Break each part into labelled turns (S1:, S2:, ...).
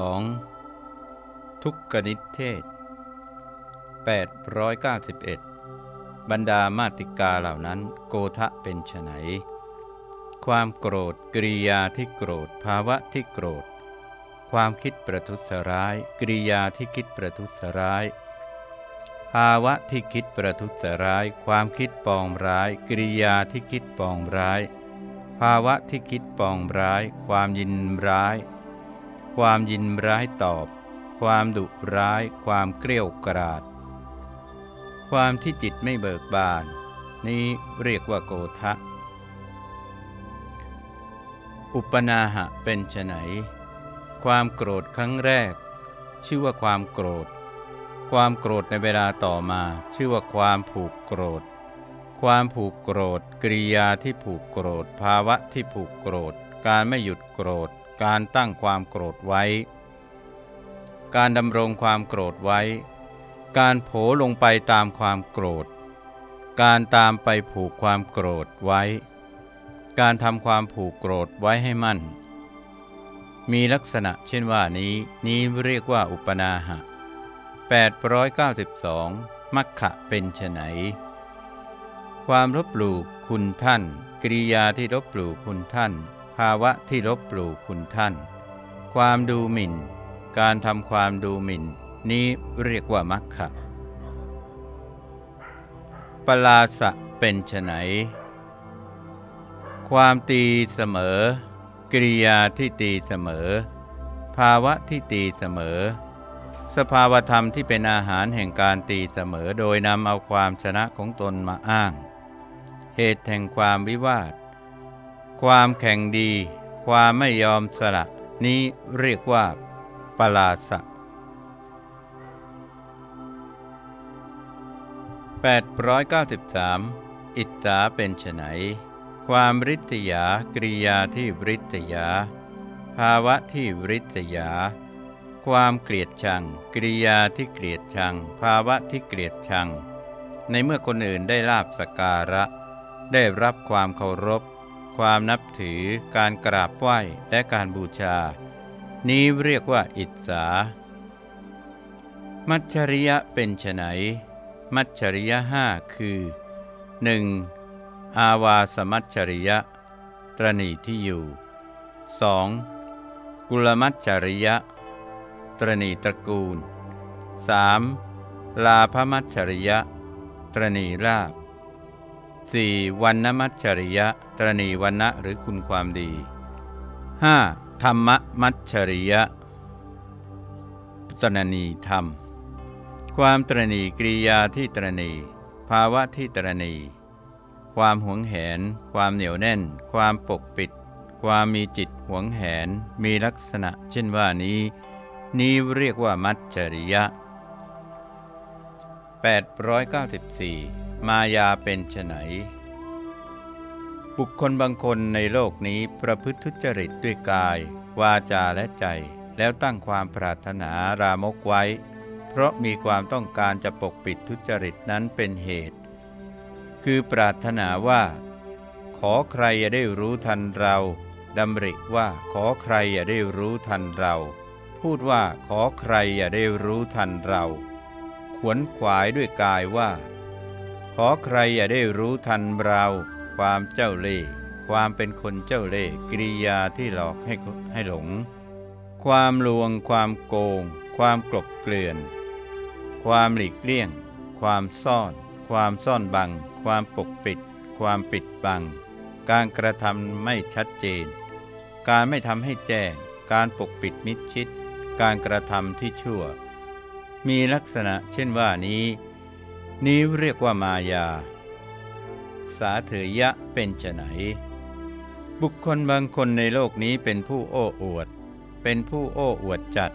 S1: 2. ทุกกนิเทศ 891 บรรดามาติกาเหล่านั้นโกทะเป็นไฉนความโกรธกริยาที่โกรธภาวะที่โกรธ ความคิดประทุษร้ายกริยาที่คิดประทุษร้าย ภาวะที่คิดประทุษร้าย ความคิดปองร้ายกริยาที่คิดปองร้าย ภาวะที่คิดปองร้าย ความยินร้าย ความยินร้ายตอบ ความดุร้าย ความเกลียวกราด ความที่จิตไม่เบิกบาน นี้เรียกว่าโกทะ อุปนาหะเป็นไฉนความโกรธครั้งแรก ชื่อว่าความโกรธ ความโกรธในเวลาต่อมา ชื่อว่าความผูกโกรธ ความผูกโกรธ กริยาที่ผูกโกรธ ภาวะที่ผูกโกรธ การไม่หยุดโกรธ การตั้งความโกรธไว้ การดำรงความโกรธไว้ การโผลงไปตามความโกรธ การตามไปผูกความโกรธไว้ การทำความผูกโกรธไว้ให้มั่น มีลักษณะเช่นว่านี้นี้เรียกว่าอุปนาหะ 892 มัคคะเป็นไฉนความรบหลู่คุณท่านกริยาที่รบหลู่คุณท่านาวะที่ลบปลู่คุณท่าน ความดูหมิ่น การทำความดูหมิ่น นี้เรียกว่ามัคคะปลาสะเป็นไฉนความตีเสมอกริยาที่ตีเสมอ ภาวะที่ตีเสมอ สภาวธรรมที่เป็นอาหารแห่งการตีเสมอ โดยนำเอาความชนะของตนมาอ้าง เหตุแห่งความวิวาท ความแข่งดี ความไม่ยอมสละ นี้เรียกว่าปลาสะ893 อิตตาเป็นไฉนความริษยา กริยาที่ริษยา ภาวะที่ริษยา ความเกลียดชัง กริยาที่เกลียดชัง ภาวะที่เกลียดชัง ในเมื่อคนอื่นได้ลาบสการะ ได้รับความเคารพ ความนับถือการกราบไหว้และการบูชา นี้เรียกว่าอิจฉามัจฉริยะเป็นไฉนมัจฉริยะห้าคือ 1. อาวาสมัจฉริยะ ตรณีที่อยู่ 2. กุลมัจฉริยะ ตรณีตระกูล 3. ลาภมัจฉริยะ ตรณีราบ 4. วันนมัจฉริยะ รณีวันนะหรือคุณความดี 5. ธรรมมัจฉริยะตรณีธรรม ความตรณีกริยาที่ตรณี ภาวะที่ตรณี ความหวงแหน ความเหนียวแน่น ความปกปิด ความมีจิตหวงแหน มีลักษณะ เช่นว่านี้ นี้เรียกว่ามัจฉริยะ 894 มายาเป็นไฉน บุคคลบางคนในโลกนี้ประพฤติทุจริตด้วยกาย วาจาและใจ แล้วตั้งความปรารถนารามกไว้ เพราะมีความต้องการจะปกปิดทุจริตนั้นเป็นเหตุ คือปรารถนาว่า ขอใครอย่าได้รู้ทันเราดำริว่าขอใครอย่าได้รู้ทันเรา พูดว่าขอใครอย่าได้รู้ทันเรา ขวนขวายด้วยกายว่า ขอใครอย่าได้รู้ทันเรา ความเจ้าเล่ห์ความเป็นคนเจ้าเล่ห์กิริยาที่หลอกให้ให้หลง ความลวง ความโกง ความกลบเกลื่อน ความหลีกเลี่ยง ความซ่อน ความซ่อนบัง ความปกปิด ความปิดบัง การกระทำไม่ชัดเจน การไม่ทำให้แจ้ง การปกปิดมิดชิด การกระทำที่ชั่ว มีลักษณะเช่นว่านี้ นี้เรียกว่ามายา สาเถยะเป็นไฉนบุคคลบางคนในโลกนี้เป็นผู้โอ้อวด เป็นผู้โอ้อวดจัด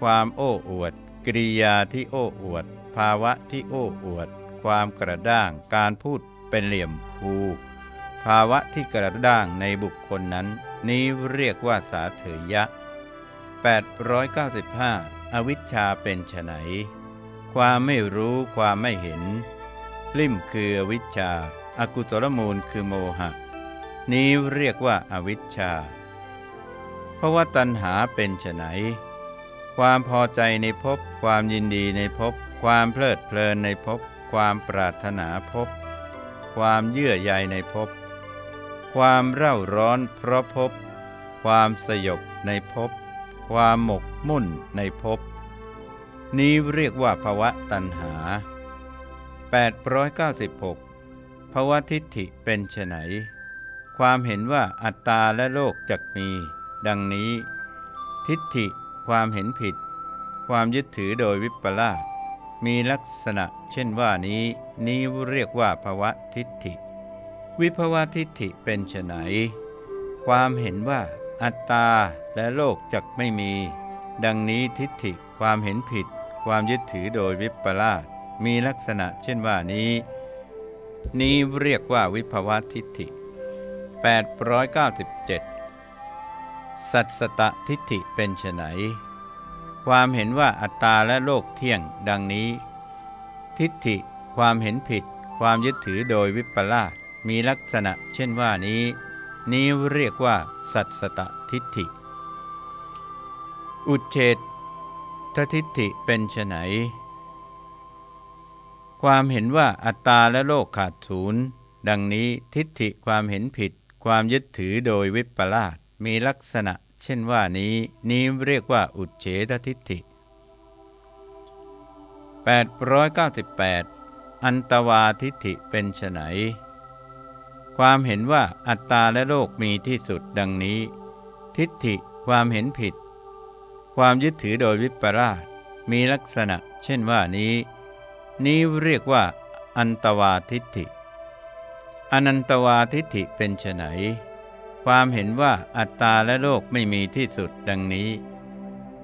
S1: ความโอ้อวดกริยาที่โอ้อวด ภาวะที่โอ้อวด ความกระด้าง การพูดเป็นเหลี่ยมคูภาวะที่กระด้างในบุคคลนั้น นี้เรียกว่าสาเถยะ 895 อวิชชาเป็นไฉนความไม่รู้ความไม่เห็น ลิ่มคืออวิชชา อากุตลมูลคือโมหะ นี้เรียกว่าอาวิชชา เพราะว่าตัณหาเป็นไฉนความพอใจในภพความยินดีในภพความเพลิดเพลินในภพความปรารถนาภพความเยื่อใยในภพความเร่าร้อนเพราะภพความสยบในภพความหมกมุ่นในภพนี้เรียกว่าภวะตัณหา 896 ภวะทิฏฐิเป็นไนความเห็นว่าอัตตาและโลกจักมี ดังนี้ ทิฏฐิความเห็นผิด ความยึดถือโดยวิปลาสมีลักษณะเช่นว่านี้ นี้เรียกว่าภวะทิฏฐิ วิภวะทิฏฐิเป็นไนความเห็นว่าอัตตาและโลกจักไม่มี ดังนี้ทิฏฐิความเห็นผิด ความยึดถือโดยวิปลาสมีลักษณะเช่นว่านี้ นี้เรียกว่าวิภวะทิฏฐิ 897 สัตสตทิฏฐิเป็นไฉนความเห็นว่าอัตตาและโลกเที่ยงดังนี้ ทิฏฐิความเห็นผิด ความยึดถือโดยวิปลาสมีลักษณะเช่นว่านี้ นี้เรียกว่า สัตสตทิฏฐิ อุเฉตททิฏฐิเป็นไฉน ความเห็นว่าอัตตาและโลกขาดศูนย์ดังนี้ทิฏฐิความเห็นผิด ความยึดถือโดยวิปลาสมีลักษณะ เช่นว่านี้ นี้เรียกว่าอุเฉททิฏฐิ 898 อันตวาทิฏฐิเป็นไฉนความเห็นว่าอัตตาและโลกมีที่สุดดังนี้ ทิฏฐิความเห็นผิด ความยึดถือโดยวิปลาสมีลักษณะ เช่นว่านี้ นี้เรียกว่า อันตวาทิฏฐิ อนันตวาทิฏฐิเป็นไฉนความเห็นว่าอัตตาและโลกไม่มีที่สุดดังนี้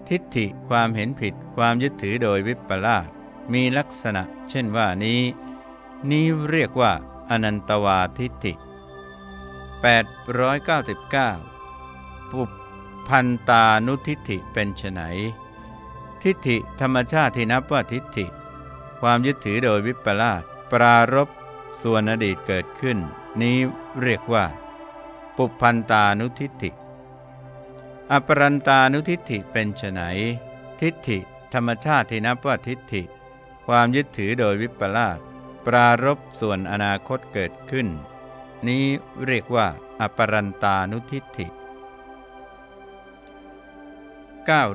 S1: ทิฏฐิความเห็นผิดความยึดถือโดยวิปลาสมีลักษณะ เช่นว่านี้ นี้เรียกว่า อนันตวาทิฏฐิ 899 ปุพันตานุทิฏฐิเป็นไฉนทิฏฐิธรรมชาติที่นับว่าทิฏฐิ ความยึดถือโดยวิปลาสปรารบส่วนอดีตเกิดขึ้น นี้เรียกว่า ปุพันตานุทิฏฐิ อปรันตานุทิฏฐิเป็นไฉนทิฏฐิ ธรรมชาติที่นับว่าทิฏฐิ ความยึดถือโดยวิปลาสปรารบส่วนอนาคตเกิดขึ้น นี้เรียกว่า อปรันตานุทิฏฐิ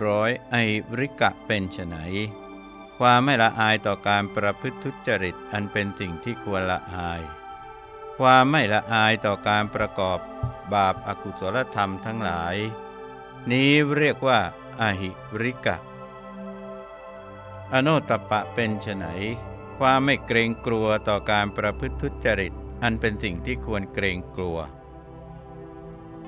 S1: 900ไอริกะเป็นไฉน ความไม่ละอายต่อการประพฤติทุจริตอันเป็นสิ่งที่ควรละอาย ความไม่ละอายต่อการประกอบบาปอากุศลธรรมทั้งหลาย นี้เรียกว่าอาหิริกะ อโนตปะเป็นไนความไม่เกรงกลัวต่อการประพฤติทุจริตอันเป็นสิ่งที่ควรเกรงกลัว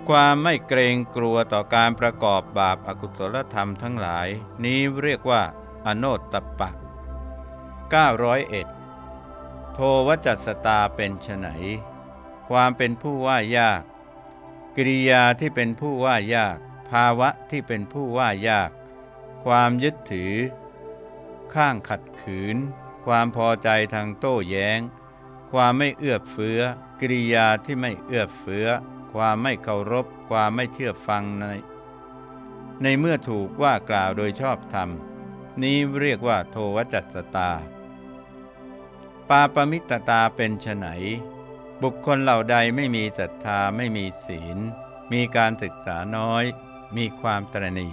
S1: ความไม่เกรงกลัวต่อการประกอบบาปอากุศลธรรมทั้งหลาย นี้เรียกว่า อโนตตปะ 901 โทวจัสตาเป็นไฉนความเป็นผู้ว่ายาก กิริยาที่เป็นผู้ว่ายาก ภาวะที่เป็นผู้ว่ายาก ความยึดถือ ข้างขัดขืน ความพอใจทางโต้แย้ง ความไม่เอื้อเฟื้อ กิริยาที่ไม่เอื้อเฟื้อ ความไม่เคารพ ความไม่เชื่อฟังใน ในเมื่อถูกว่ากล่าวโดยชอบธรรม นี้เรียกว่าโทวจัตตา ปาปมิตตาเป็นไฉนบุคคลเหล่าใดไม่มีศรัทธาไม่มีศีล มีการศึกษาน้อย มีความตรณี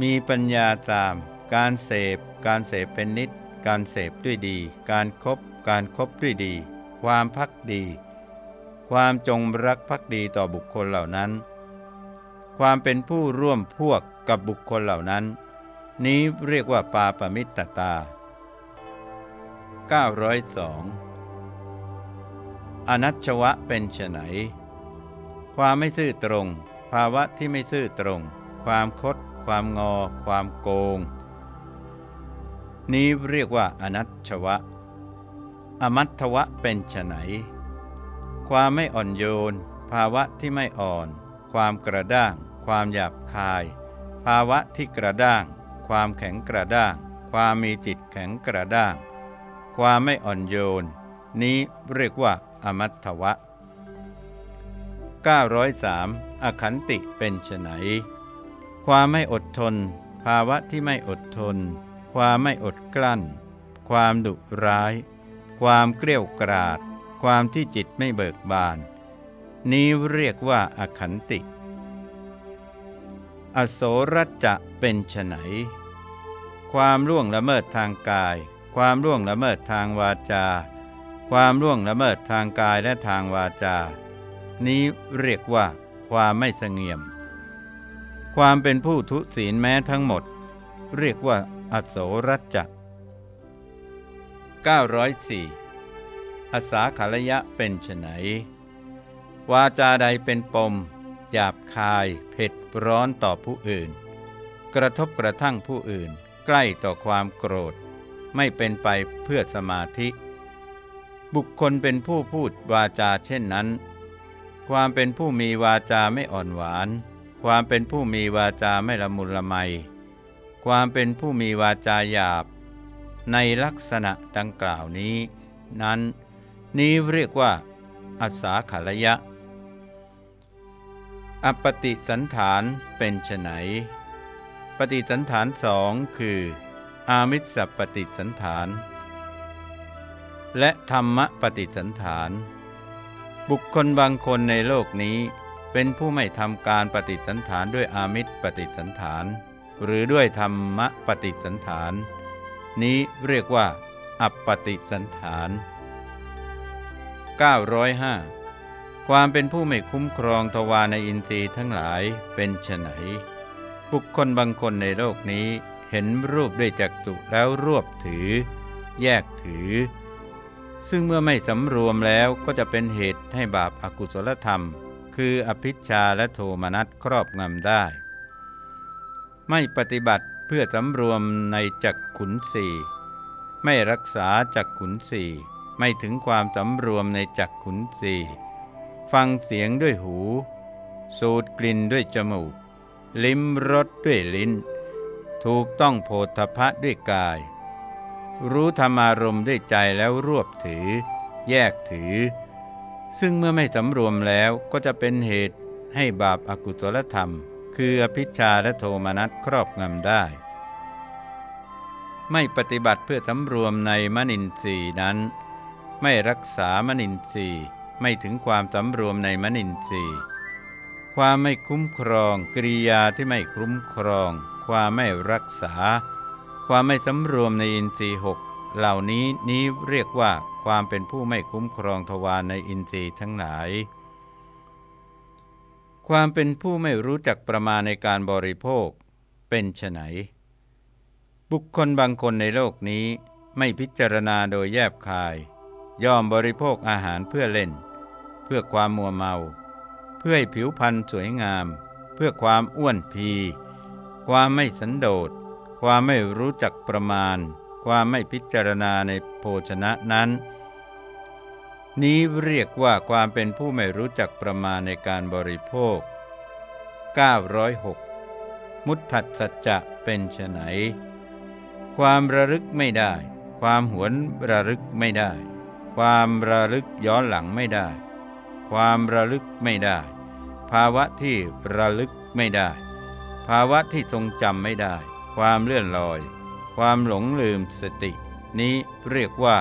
S1: มีปัญญาตาม การเสพ การเสพเป็นนิด การเสพด้วยดี การครบการครบด้วยดี ความพักดี ความจงรักภักดีต่อบุคคลเหล่านั้น ความเป็นผู้ร่วมพวกกับบุคคลเหล่านั้น นี้เรียกว่าปาปมิตตตา 902 อนัชวะเป็นไฉนความไม่ซื่อตรง ภาวะที่ไม่ซื่อตรง ความคด ความงอ ความโกง นี้เรียกว่าอนัชวะ อมัตวะเป็นไฉนความไม่อ่อนโยน ภาวะที่ไม่อ่อน ความกระด้าง ความหยาบคาย ภาวะที่กระด้าง ความแข็งกระด้าง ความมีจิตแข็งกระด้าง ความไม่อ่อนโยน นี้เรียกว่า อมัตถวะ 903อขันติเป็นไฉนความไม่อดทน ภาวะที่ไม่อดทน ความไม่อดกลั้น ความดุร้าย ความเกลี้ยกราด ความที่จิตไม่เบิกบาน นี้เรียกว่าอขันติ อโสรจะเป็นไฉน ความล่วงละเมิดทางกาย ความล่วงละเมิดทางวาจา ความล่วงละเมิดทางกายและทางวาจา นี้เรียกว่า ความไม่สงเงียม ความเป็นผู้ทุศีลแม้ทั้งหมด เรียกว่า อโสรัจจะ904อาสาขลยะเป็นไฉนวาจาใดเป็นปม หยาบคาย เผ็ดร้อนต่อผู้อื่น กระทบกระทั่งผู้อื่น ใกล้ต่อความโกรธ ไม่เป็นไปเพื่อสมาธิ บุคคลเป็นผู้พูดวาจาเช่นนั้น ความเป็นผู้มีวาจาไม่อ่อนหวาน ความเป็นผู้มีวาจาไม่ละมุนละไม ความเป็นผู้มีวาจาหยาบ ในลักษณะดังกล่าวนี้ นั้น นี้เรียกว่าอาสาขลยะ อปติสันฐานเป็นไฉน ฏิสันฐานสองคือ อามิสปฏิสันฐาน และธรรมปฏิสันฐาน บุคคลบางคนในโลกนี้ เป็นผู้ไม่ทำการปฏิสันฐานด้วยอามิสปฏิสันฐาน หรือด้วยธรรมปฏิสันฐาน นี้เรียกว่า อัปปฏิสันฐาน 905ความเป็นผู้ไม่คุ้มครองทวารในอินทรีย์ทั้งหลายเป็นไฉน บุคคลบางคนในโลกนี้เห็นรูปด้วยจักษุแล้วรวบถือ แยกถือ ซึ่งเมื่อไม่สำรวมแล้วก็จะเป็นเหตุให้บาปอากุศลธรรม คืออภิชาและโทมนัสครอบงำได้ ไม่ปฏิบัติเพื่อสำรวมในจักขุนสี่ไม่รักษาจักขุนสี่ไม่ถึงความสำรวมในจักขุนสี่ฟังเสียงด้วยหู สูดกลิ่นด้วยจมูก ลิ้มรสด้วยลิ้น ถูกต้องโพธพะด้วยกาย รู้ธรรมารมด้วยใจแล้วรวบถือ แยกถือ ซึ่งเมื่อไม่สำรวมแล้วก็จะเป็นเหตุให้บาปอากุศลธรรม คืออภิชาและโทมนัสครอบงำได้ ไม่ปฏิบัติเพื่อสำรวมในมนินทรีย์นั้น ไม่รักษามนินทรีย์ไม่ถึงความสำรวมในมนินทรีย์ ความไม่คุ้มครองกริยาที่ไม่คุ้มครอง ความไม่รักษา ความไม่สำรวมในอินทรีย์หกเหล่านี้นี้เรียกว่าความเป็นผู้ไม่คุ้มครองทวารในอินทรีย์ทั้งหลาย ความเป็นผู้ไม่รู้จักประมาณในการบริโภค เป็นไฉนบุคคลบางคนในโลกนี้ไม่พิจารณาโดยแยบคายยอมบริโภคอาหารเพื่อเล่น เพื่อความมัวเมา เพื่อให้ผิวพรรณสวยงาม เพื่อความอ้วนพี ความไม่สันโดษ ความไม่รู้จักประมาณ ความไม่พิจารณาในโภชนะนั้น นี้เรียกว่าความเป็นผู้ไม่รู้จักประมาณในการบริโภค 906 มุตถัดสัจจะเป็นไนความระลึกไม่ได้ ความหวนระลึกไม่ได้ ความระลึกย้อนหลังไม่ได้ ความระลึกไม่ได้ ภาวะที่ระลึกไม่ได้ ภาวะที่ทรงจำไม่ได้ ความเลื่อนลอย ความหลงลืมสติ นี้เรียกว่า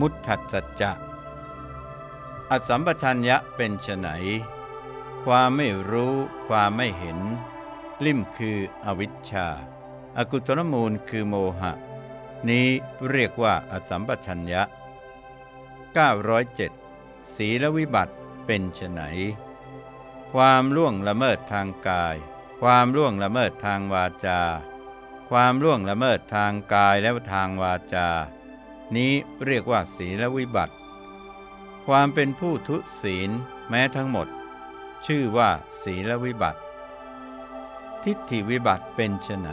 S1: มุตถัสัจจะอสัมปชัญญะเป็นไฉนความไม่รู้ ความไม่เห็น ลิ่มคืออวิชชาอากุตรมูลคือโมหะ นี้เรียกว่าอสัมปชัญญะ 907 ศีลวิบัติ เป็นไนความล่วงละเมิดทางกาย ความล่วงละเมิดทางวาจา ความล่วงละเมิดทางกายและทางวาจา นี้เรียกว่าศีลวิบัติ ความเป็นผู้ทุศีลแม้ทั้งหมด ชื่อว่าศีลวิบัติ ทิฏฐิวิบัติเป็นไน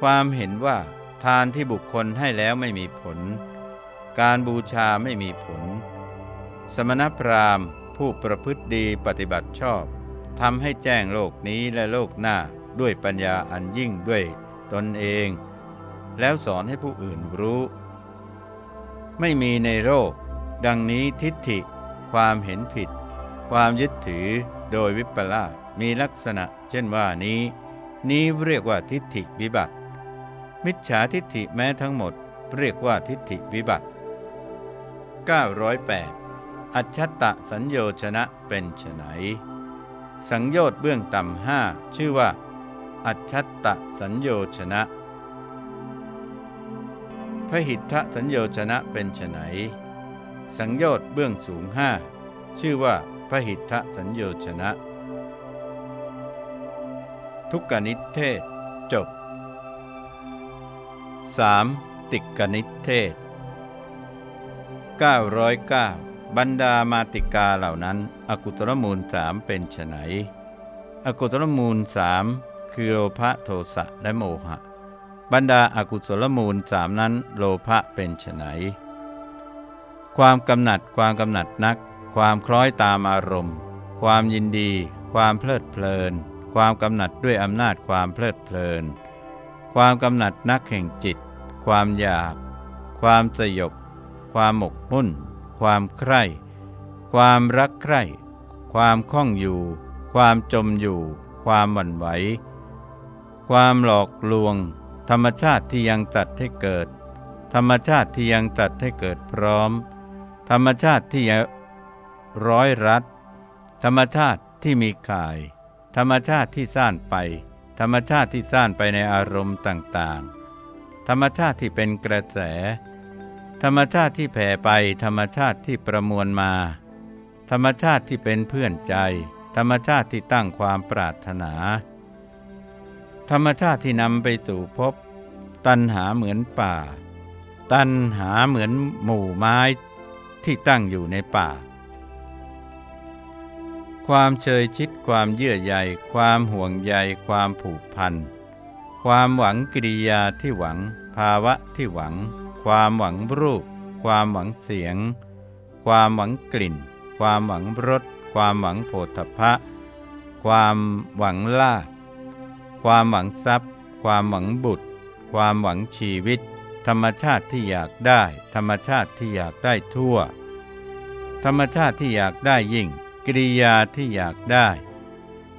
S1: ความเห็นว่าทานที่บุคคลให้แล้วไม่มีผล การบูชาไม่มีผล สมณพราหมณ์ ผู้ประพฤติดีปฏิบัติชอบทำให้แจ้งโลกนี้และโลกหน้าด้วยปัญญาอันยิ่งด้วยตนเอง แล้วสอนให้ผู้อื่นรู้ ไม่มีในโลกดังนี้ทิฏฐิ ความเห็นผิด ความยึดถือโดยวิปลาสมีลักษณะ เช่นว่านี้ นี้เรียกว่าทิฏฐิวิบัติ มิจฉาทิฏฐิแม้ทั้งหมด เรียกว่าทิฏฐิวิบัติ 908 อัจฉตะสัญโยชนะเป็นไฉนสังโยชน์เบื้องต่ำห้าชื่อว่า อัจฉตะสัญโยชนะพระหิทธสัญโยชนะเป็นไฉนสังโยชน์เบื้องสูงห้าชื่อว่าพระหิทธสัญโยชนะ ทุกกนิเทศจบ 3. ติกนิเทศ 909 บรรดามาติกาเหล่านั้น อกุตรมูลสามเป็นไฉนอกุตรมูลสามคือโลภะโทสะและโมหะ บรรดาอากุศลมูลสามนั้นโลภะเป็นไฉนความกำหนัดความกำหนัดนัก ความคล้อยตามอารมณ์ ความยินดี ความเพลิดเพลิน ความกำหนัดด้วยอำนาจความเพลิดเพลิน ความกำหนัดนักแห่งจิต ความอยาก ความสยบ ความหมกมุ่น ความใคร่ ความรักใคร่ ความคล่องอยู่ ความจมอยู่ ความหวั่นไหว ความหลอกลวง ธรรมชาติที่ยังตัดให้เกิด ธรรมชาติที่ยังตัดให้เกิดพร้อม ธรรมชาติที่ร้อยรัด ธรรมชาติที่มีข่าย ธรรมชาติที่ซ่านไป ธรรมชาติที่ซ่านไปในอารมณ์ต่างๆ ธรรมชาติที่เป็นกระแส ธรรมชาติที่แผ่ไปธรรมชาติที่ประมวลมา ธรรมชาติที่เป็นเพื่อนใจ ธรรมชาติที่ตั้งความปรารถนา ธรรมชาติที่นำไปสู่พบ ตันหาเหมือนป่า ตันหาเหมือนหมู่ไม้ที่ตั้งอยู่ในป่า ความเชยชิดความเยื่อใยความห่วงใยความผูกพัน ความหวังกิริยาที่หวัง ภาวะที่หวัง ความหวังรูป ความหวังเสียง ความหวังกลิ่น ความหวังรส ความหวังโผฏฐะความหวังลาภความหวังทรัพย์ ความหวังบุตร ความหวังชีวิต ธรรมชาติที่อยากได้ ธรรมชาติที่อยากได้ทั่ว ธรรมชาติที่อยากได้ยิ่ง กิริยาที่อยากได้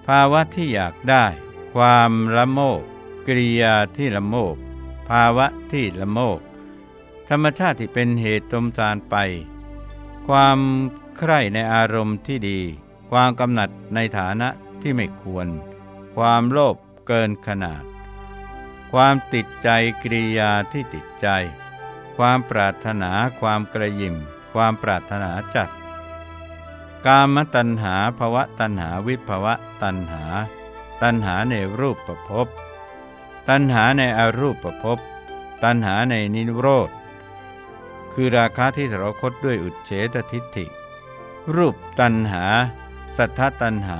S1: ภาวะที่อยากได้ ความละโมบกิริยาที่ละโมบภาวะที่ละโมบ รรมชาติที่เป็นเหตุตมตานไป ความใคร่ในอารมณ์ที่ดี ความกำหนัดในฐานะที่ไม่ควร ความโลภเกินขนาด ความติดใจกิริยาที่ติดใจ ความปรารถนาความกระยิมความปรารถนาจัด กามตัณหาภวะตัณหาวิภวะตัณหา ตัณหาในรูปประพบตัณหาในอรูปประพบตัณหาในนิโรธ คือราคาที่สรคตด้วยอุเฉตทิฏฐิ รูปตัณหา สัทธตัณหา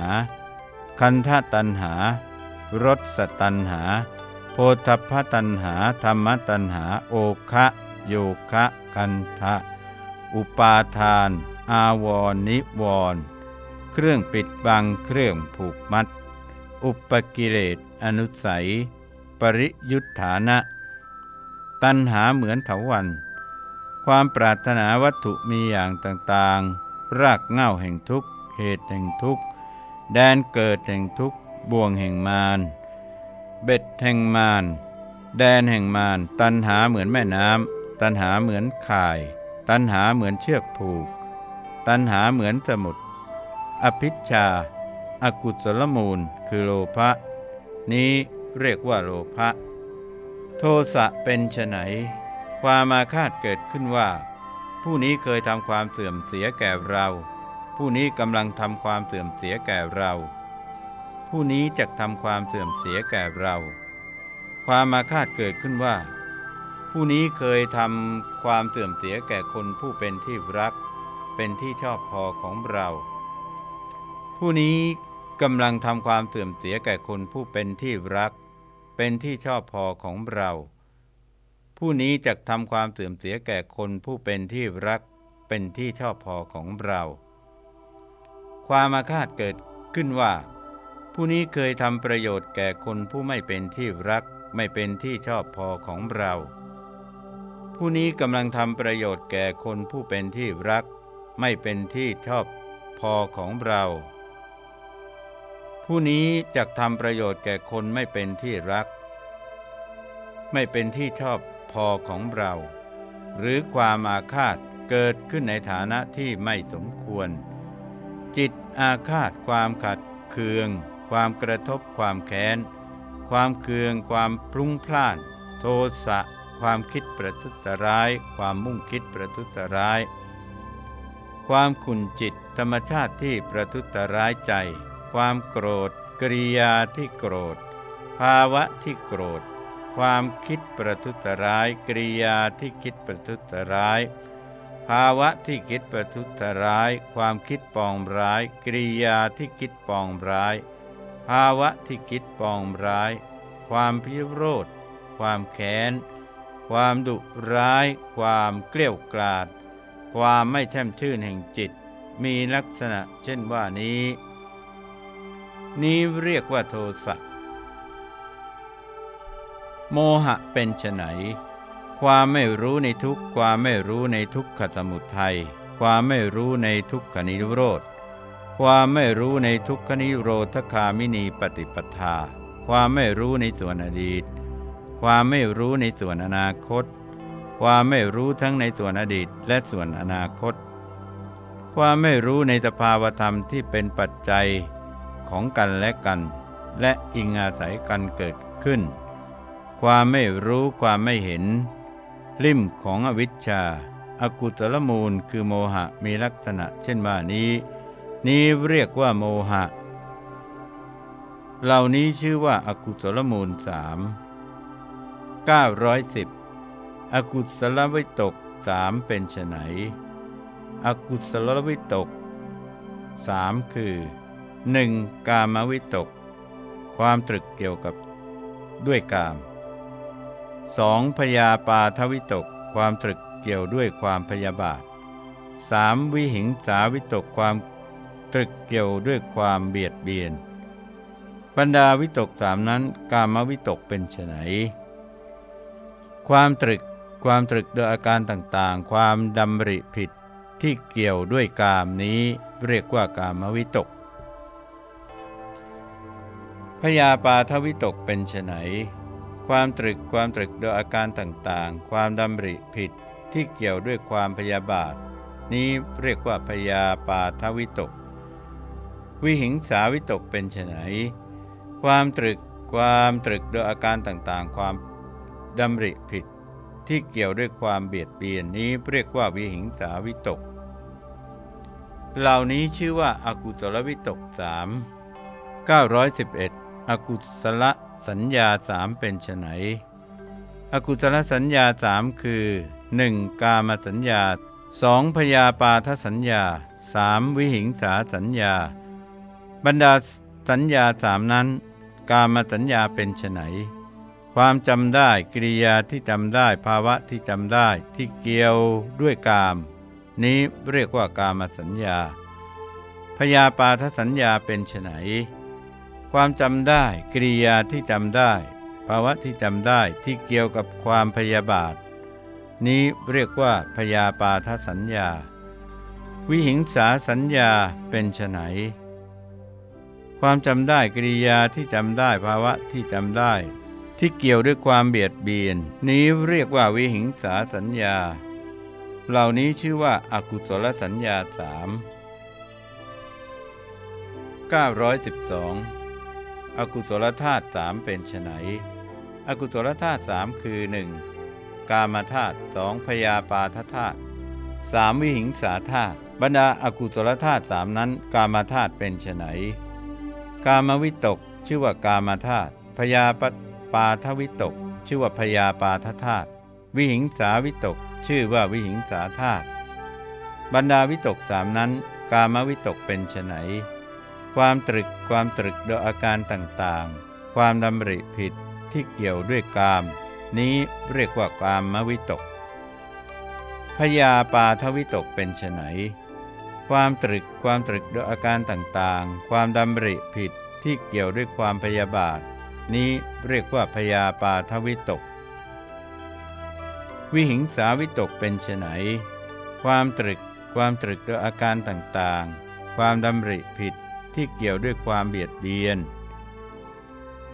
S1: คันธตัณหารสตัณหา โพธพตัญหา ธรรมตัญหา โอคะโยคะคันทะ อุปาทาน อาวรนิวรเครื่องปิดบังเครื่องผูกมัด อุปกิเลสอนุสัย ปริยุทธานะ ตัณหาเหมือนเถาวัน ความปรารถนาวัตถุมีอย่างต่างๆ รากเง่าแห่งทุกเหตุแห่งทุกแดนเกิดแห่งทุกบ่วงแห่งมาร เบ็ดแห่งมาร แดนแห่งมาร ตันหาเหมือนแม่น้ำ ตันหาเหมือนข่าย ตันหาเหมือนเชือกผูก ตันหาเหมือนสมุดอภิชาอากุศลมูล คือโลภะ นี้เรียกว่าโลภะ โทสะเป็นไฉน ความมาคาดเกิดขึ้นว่า ผู้นี้เคยทำความเสื่อมเสียแก่เรา ผู้นี้กำลังทำความเสื่อมเสียแก่เรา ผู้นี้จะทำความเสื่อมเสียแก่เรา ความมาคาดเกิดขึ้นว่า ผู้นี้เคยทำความเสื่อมเสียแก่คนผู้เป็นที่รัก เป็นที่ชอบพอของเรา ผู้นี้กำลังทำความเสื่อมเสียแก่คนผู้เป็นที่รัก เป็นที่ชอบพอของเรา ผู้นี้จะทำความเสื่อมเสียแก่คนผู้เป็นที่รักเป็นที่ชอบพอของเรา ความมาคาดเกิดขึ้นว่า ผู้นี้เคยทำประโยชน์แก่คนผู้ไม่เป็นที่รักไม่เป็นที่ชอบพอของเรา ผู้นี้กำลังทำประโยชน์แก่คนผู้เป็นที่รัก ไม่เป็นที่ชอบพอของเรา ผู้นี้จะทำประโยชน์แก่คนไม่เป็นที่รัก ไม่เป็นที่ชอบ พอของเรา หรือความอาฆาตเกิดขึ้นในฐานะที่ไม่สมควร จิตอาฆาตความขัดเคือง ความกระทบความแค้น ความเคือง ความพลุ้งพล่าน โทสะความคิดประทุษร้าย ความมุ่งคิดประทุษร้าย ความขุนจิตธรรมชาติที่ประทุษร้ายใจ ความโกรธ กริยาที่โกรธ ภาวะที่โกรธ ความคิดประทุษร้ายกริยาที่คิดประทุษร้าย ภาวะที่คิดประทุษร้าย ความคิดปองร้ายกริยาที่คิดปองร้าย ภาวะที่คิดปองร้าย ความพิโรธ ความแค้น ความดุร้าย ความเกลี้ยวกล่อมความไม่แช่มชื่นแห่งจิต มีลักษณะเช่นว่านี้ นี้เรียกว่าโทสะ โมหะเป็นไฉนความไม่รู้ในทุกความไม่รู้ในทุกขสมุทัย ความไม่รู้ในทุกขนิโรธ ความไม่รู้ในทุกขนิโรธคามินีปฏิปทา ความไม่รู้ในส่วนอดีต ความไม่รู้ในส่วนอนาคต ความไม่รู้ทั้งในส่วนอดีตและส่วนอนาคต ความไม่รู้ในสภาวธรรมที่เป็นปัจจัยของกันและกัน และอิงอาศัยกันเกิดขึ้น ความไม่รู้ความไม่เห็น ลิ่มของอวิชชาอากุตลมูลคือโมหะมีลักษณะเช่นว่านี้ นี้เรียกว่าโมหะ เหล่านี้ชื่อว่าอากุตลมูลสาม910อกุศลวิตกสามเป็นไฉนอกุศลวิตกสามคือ 1. กามวิตก ความตรึกเกี่ยวกับด้วยกาม 2. พยาปาทวิตกความตรึกเกี่ยวด้วยความพยาบาท 3. วิหิงสาวิตกความตรึกเกี่ยวด้วยความเบียดเบียน บรรดาวิตกสามนั้นกามวิตกเป็นไฉนความตรึกความตรึกโดยอาการต่างๆ ความดำริผิดที่เกี่ยวด้วยกามนี้เรียกว่ากามวิตก พยาปาทวิตกเป็นไฉน ความตรึกความตรึกโดยอาการต่างๆ ความดำริผิดที่เกี่ยวด้วยความพยาบาท นี้เรียกว่าพยาปาทวิตก วิหิงสาวิตกเป็นไนความตรึกความตรึกโดยอาการต่างๆ ความดำริผิด ที่เกี่ยวด้วยความเบียดเบียนนี้เรียกว่าวิหิงสาวิตก เหล่านี้ชื่อว่าอากุศลวิตกสาม911 อกุศลสัญญาสามเป็นไนอกุศลสัญญาสามคือ 1. กามสัญญา 2. พยาปาทสัญญา 3. วิหิงสาสัญญา บรรดาสัญญาสามนั้น กามสัญญาเป็นไนความจำได้กิริยาที่จำได้ภาวะที่จำได้ที่เกี่ยวด้วยกาม นี้เรียกว่ากามสัญญา พยาปาทสัญญาเป็นไฉน ความจำได้กิริยาที่จำได้ ภาวะที่จำได้ที่เกี่ยวกับความพยาบาท นี้เรียกว่าพยาปาทสัญญา วิหิงสาสัญญาเป็นไฉนความจำได้กิริยาที่จำได้ภาวะที่จำได้ ที่เกี่ยวด้วยความเบียดเบียน นี้เรียกว่าวิหิงสาสัญญา เหล่านี้ชื่อว่าอากุศลสัญญาสาม912 อกุศลธาตุสามเป็นไฉนอกุศลธาตุสามคือ 1. กามธาตุสองพยาปาทธาตุสามวิหิงสาธาตุบรรดาอากุศลธาตุสามนั้น กามธาตุเป็นไฉนกามวิตกชื่อว่ากามธาตุพยาปปาทวิตก ชื่อว่าพยาปาทธาตุวิหิงสาวิตก ชื่อว่าวิหิงสาธาตุบรรดาวิตกสามนั้น กามวิตกเป็นไฉน ความตรึกความตรึกโดยอาการต่างๆ ความดำริผิดที่เกี่ยวด้วยกาม นี้เรียกว่ากามมวิตก พยาปาทวิตกเป็นไฉนความตรึกความตรึกโดยอาการต่างๆ ความดำริผิดที่เกี่ยวด้วยความพยาบาท นี้เรียกว่าพยาปาทวิตก วิหิงสาวิตกเป็นไฉนความตรึกความตรึกโดยอาการต่างๆ ความดำริผิด ที่เกี่ยวด้วยความเบียดเบียน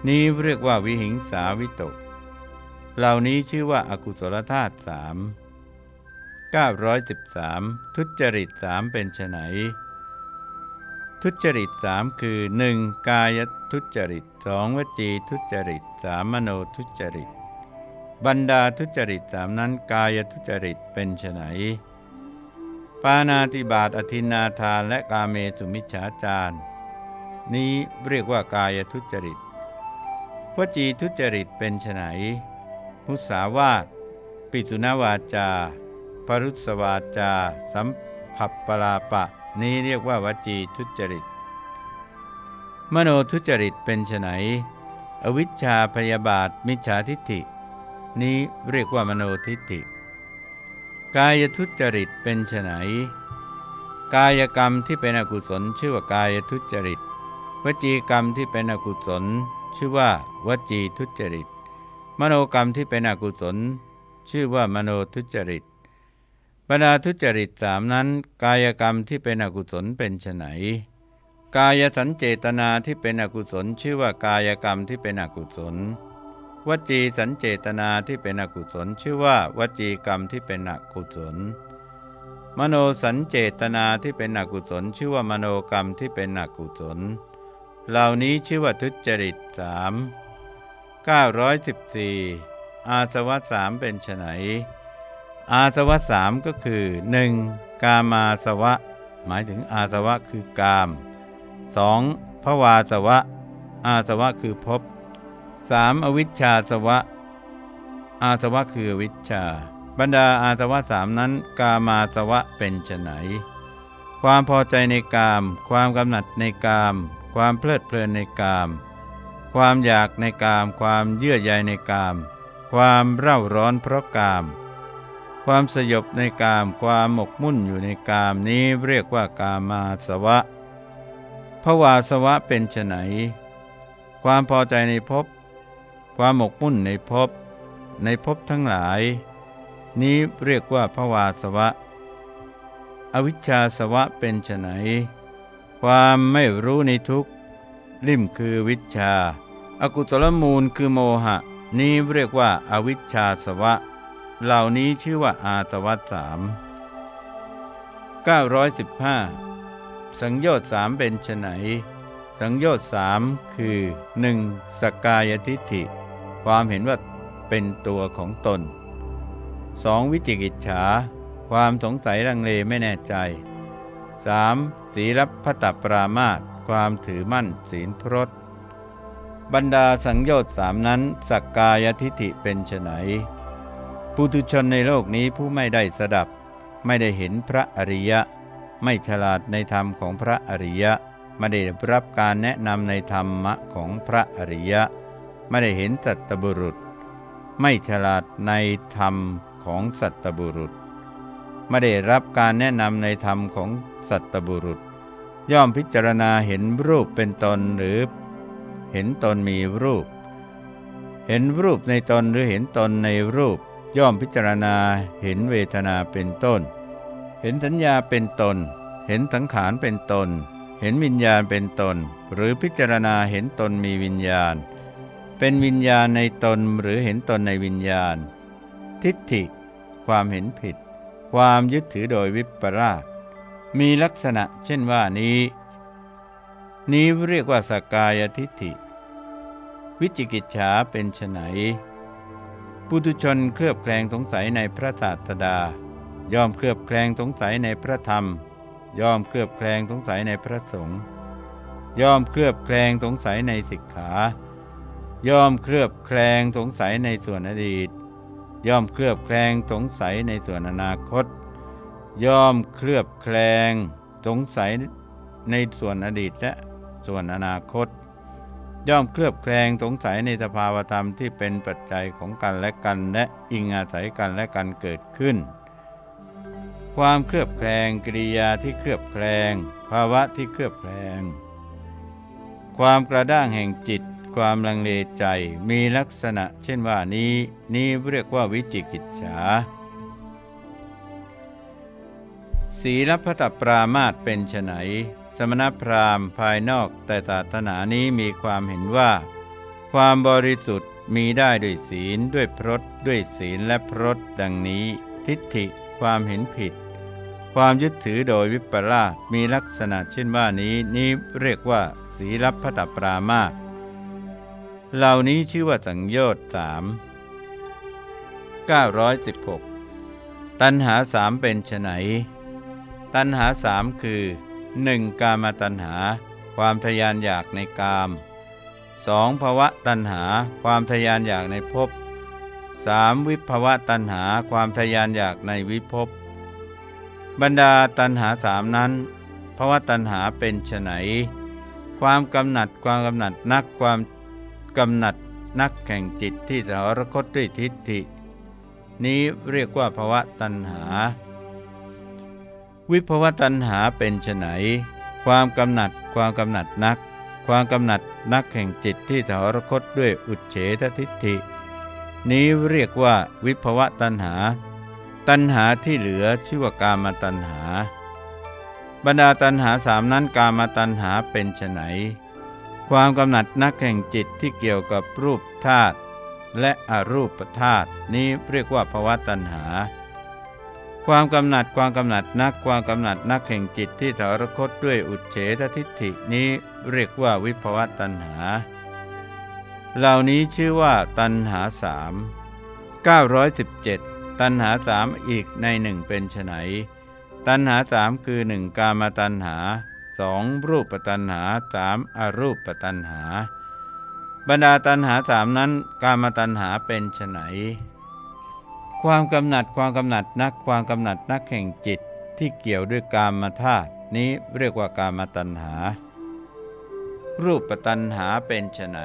S1: นี้เรียกว่าวิหิงสาวิตก เหล่านี้ชื่อว่าอากุศลธาตุสาม913 ทุจริตสามเป็นไนทุจริตสามคือ 1. กายทุจริต 2. วจีทุจริต 3. มโนทุจริต บรรดาทุจริตสามนั้นกายทุจริตเป็นไนปานาติบาตอธินาทานและกาเมสุมิชฌาจาร นี้เรียกว่ากายทุจริต วจีทุจริตเป็นไนมุสาวาตปิตุนาวาจาปรุสวาจา สัมผัปปลาปะ นี้เรียกว่าวจีทุจริต มโนทุจริตเป็นไฉนอวิชชาพยาบาทมิจฉาทิฏฐิ นี้เรียกว่ามโนทิฏฐิ กายทุจริตเป็นไฉนกายกรรมที่เป็นอกุศลชื่อว่ากายทุจริต วจีกรรมที่เป็นอกุศล ชื่อว่าวจีทุจริต มโนกรรมที่เป็นอกุศล ชื่อว่ามโนทุจริตบรรดาทุจริตสามนั้น กายกรรมที่เป็นอกุศลเป็นไนกายสัญเจตนาที่เป็นอกุศล ชื่อว่ากายกรรมที่เป็นอกุศล วจีสัญเจตนาที่เป็นอกุศล ชื่อว่าวจีกรรมที่เป็นอกุศล มโนสัญเจตนาที่เป็นอกุศล ชื่อว่ามโนกรรมที่เป็นอกุศล เหล่านี้ชื่อว่าทุจริตสาม914 อาสวะสามเป็นไนอาสวะสามก็คือ 1. กามาสวะ หมายถึงอาสวะคือกาม 2. ภวาสวะ อาสวะคือภพ 3. อวิชชาสวะ อาสวะคือวิชชา บรรดาอาสวะสามนั้น กามาสวะเป็นไนความพอใจในกาม ความกำหนัดในกาม ความเพลิดเพลินในกาม ความอยากในกาม ความเยื่อใยในกาม ความเร่าร้อนเพราะกาม ความสยบในกาม ความหมกมุ่นอยู่ในกามนี้เรียกว่ากามาสวะภวาสวะเป็นไนความพอใจในภพ ความหมกมุ่นในภพ ในภพทั้งหลาย นี้เรียกว่าภวาสวะ อวิชชาสวะเป็นไน ความไม่รู้ในทุกข์ริมคือวิชาอากุตลมูลคือโมหะ นี้เรียกว่าอาวิชชาสวะ เหล่านี้ชื่อว่าอาตวัตสาม915 สังโยชน์สามเป็นไนสังโยชน์สามคือ 1. สกายทิฏฐิ ความเห็นว่าเป็นตัวของตน 2. วิจิกิจฉา ความสงสัยรังเลไม่แน่ใจ 3. สีรับพตปรามาตความถือมั่นศีลพรตบรรดาสังโยชน์สามนั้นสักกายทิฏฐิเป็นไนปุถุชนในโลกนี้ผู้ไม่ได้สดับ ไม่ได้เห็นพระอริยะ ไม่ฉลาดในธรรมของพระอริยะ ไม่ได้รับการแนะนำในธรรมะของพระอริยะ ไม่ได้เห็นสัตบุรุษ ไม่ฉลาดในธรรมของสัตบุรุษ ไม่ได้รับการแนะนำในธรรมของสัตบุรุษ ย่อมพิจารณาเห็นรูปเป็นตนหรือ เห็นตนมีรูป เห็นรูปในตนหรือเห็นตนในรูป ย่อมพิจารณาเห็นเวทนาเป็นต้น เห็นสัญญาเป็นตน เห็นสังขารเป็นตน เห็นวิญญาณเป็นตน หรือพิจารณาเห็นตนมีวิญญาณ เป็นวิญญาณในตนหรือเห็นตนในวิญญาณ ทิฏฐิ ความเห็นผิด ความยึดถือโดยวิปราช มีลักษณะเช่นว่านี้ นี้เรียกว่าสกายทิฏฐิ วิจิกิจฉาเป็นไฉนปุถุชนเคลือบแคลงสงสัยในพระศาสดา ย่อมเคลือบแคลงสงสัยในพระธรรม ย่อมเคลือบแคลงสงสัยในพระสงฆ์ย่อมเคลือบแคลงสงสัยในสิกขา ย่อมเคลือบแคลงสงสัยในส่วนอดีต ย่อมเคลือบแคลงสงสัยในส่วนอนาคต ย่อมเคลือบแคลงสงสัยในส่วนอดีตและส่วนอนาคต ย่อมเคลือบแคลงสงสัยในสภาวธรรมที่เป็นปัจจัยของกันและกัน และอิงอาศัยกันและกันเกิดขึ้น ความเคลือบแคลงกิริยาที่เคลือบแคลง ภาวะที่เคลือบแคลง ความกระด้างแห่งจิต ความลังเลใจมีลักษณะ เช่นว่านี้ นี้เรียกว่าวิจิกิจฉาศีลพัตปรามาตเป็นไฉนสมณพราหมณ์ภายนอกแต่ศาสนานี้มีความเห็นว่า ความบริสุทธิ์มีได้ด้วยศีลด้วยพรตด้วยศีลและพรตดังนี้ ทิฏฐิความเห็นผิด ความยึดถือโดยวิปลาสมีลักษณะเช่นว่านี้นี้เรียกว่า ศีลพัตปรามาส เหล่านี้ชื่อว่าสังโยชน์สาม916 ตัณหาสามเป็นไนตัณหาสามคือ 1. กามตัณหา ความทยานอยากในกาม 2. ภวะตัณหา ความทยานอยากในภพ 3. วิภวะตัณหา ความทยานอยากในวิภพ บรรดาตัณหาสามนั้นภวะตัณหาเป็นไนความกำหนัดความกำหนัดนักความ กำหนัดนักแข่งจิตที่สหรคตด้วยทิฏฐิ นี้เรียกว่าภาวะตัณหา วิภวะตัณหาเป็นไนความกำหนัดความกำหนัดนัก ความกำหนัดนักแห่งจิตที่สหรคตด้วยอุเฉททิฏฐิ นี้เรียกว่าวิภวะตัณหา ตัณหาที่เหลือชื่อว่ากามตัณหา บรรดาตัณหาสามนั้นกามตัณหาเป็นไน ความกำหนัดนักแห่งจิตที่เกี่ยวกับรูปธาตุและอรูปธาตุนี้เรียกว่าภวะตัณหา ความกำหนัดความกำหนัดนักความกำหนัดนักแห่งจิตที่สารคตด้วยอุเฉททิฏฐินี้เรียกว่าวิภวะตัณหา เหล่านี้ชื่อว่าตัณหาสาม917 ตัณหาสามอีกในหนึ่งเป็นไฉนตัณหาสามคือหนึ่งกามตัณหา สองรูปตัณหาสามอรูปตัณหา บรรดาตัณหาสามนั้นกามตัณหาเป็นไนความกำหนัดความกำหนัดนักความกำหนัดนักแห่งจิตที่เกี่ยวด้วยกามธาตุนี้เรียกว่ากามตัณหา รูปตัณหาเป็นไน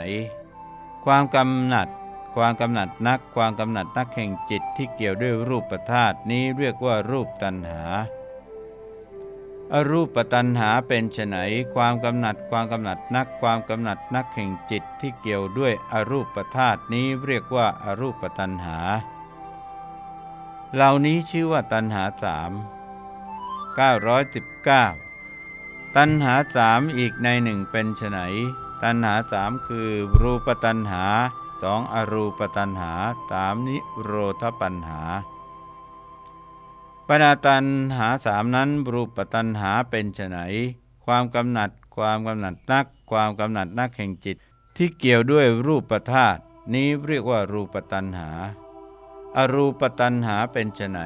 S1: ความกำหนัดความกำหนัดนักความกำหนัดนักแห่งจิตที่เกี่ยวด้วยรูปธาตุนี้เรียกว่ารูปตัณหา อรูปตันหาเป็นไนความกำหนัดความกำหนัดนักความกำหนัดนักแห่งจิตที่เกี่ยวด้วยอรูปธาตุนี้เรียกว่าอารูปตันหา เหล่านี้ชื่อว่าตันหาสาม919 ตันหาสามอีกในหนึ่งเป็นไนตันหาสามคือรูปตันหาสองอรูปตันหาสามนิโรธปัญหา ปนาตันหาสามนั้นรูปตันหาเป็นไนความกำหนัด ความกำหนัดนัก ความกำหนัดนักแห่งจิต ที่เกี่ยวด้วยรูปธาตุนี้เรียกว่ารูปตันหา อรูปตันหาเป็นไน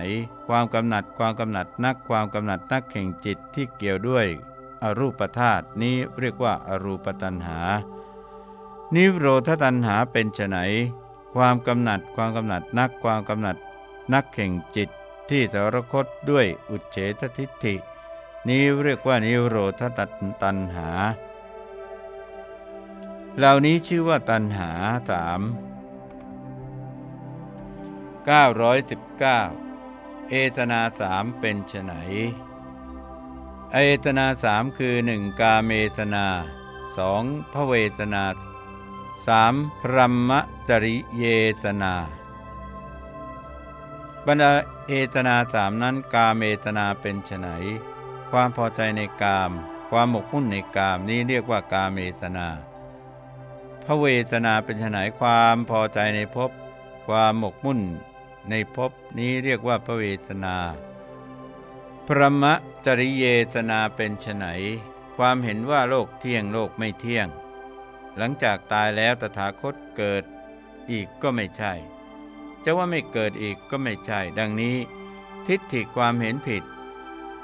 S1: ความกำหนัด ความกำหนัดนัก ความกำหนัดนักแห่งจิตที่เกี่ยวด้วย อรูปธาตุนี้เรียกว่าอรูปตันหา นิโรธตันหาเป็นไนความกำหนัด ความกำหนัดนัก ความกำหนัดนักแห่งจิต ที่สารคตด้วยอุเฉททิฏฐิ นี้เรียกว่านิโรธตัตันหา เหล่านี้ชื่อว่าตันหาสาม919 เอตนาสามเป็นไฉนเอตนาสามคือหนึ่งกาเมสนาสองพระเวสนาสามพรหมจริเยสนา บรรดาเอตนาสามนั้นกาเมตนาเป็นไฉนความพอใจในกาม ความหมกมุ่นในกามนี้เรียกว่ากาเมตนาพระเวทนาเป็นไฉนความพอใจในภพความหมกมุ่นในภพนี้เรียกว่าพระเวทนา พระมะจริเยตนาเป็นไฉนความเห็นว่าโลกเที่ยงโลกไม่เที่ยง หลังจากตายแล้วตถาคตเกิดอีกก็ไม่ใช่ จะว่าไม่เกิดอีกก็ไม่ใช่ ดังนี้ ทิฏฐิความเห็นผิด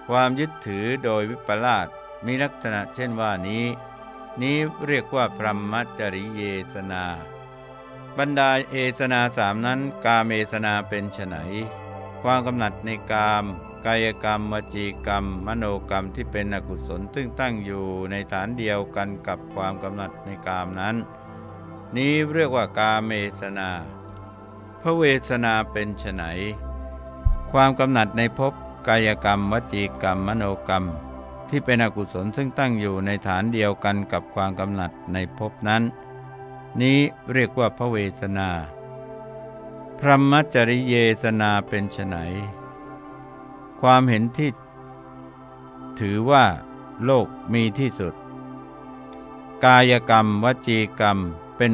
S1: ความยึดถือโดยวิปลาสมีลักษณะเช่นว่านี้ นี้เรียกว่าพรหมจริเยสนา บรรดาเอสนาสามนั้น กาเมสนาเป็นไฉนความกำหนัดในกาม กายกรรมวจีกรรม มโนกรรมที่เป็นอกุศลซึ่งตั้งอยู่ในฐานเดียวกันกับความกำหนัดในกามนั้น นี้เรียกว่ากาเมสนา ระเวสนาเป็นไฉนความกำหนัดในภพกายกรรม วจีกรรม มโนกรรม ที่เป็นอกุศลซึ่งตั้งอยู่ในฐานเดียวกันกับความกำหนัดในภพนั้น นี้เรียกว่าพระเวสนาพรหมจริเยสนาเป็นไฉนความเห็นที่ ถือว่า โลกมีที่สุด กายกรรม วจีกรรมเป็น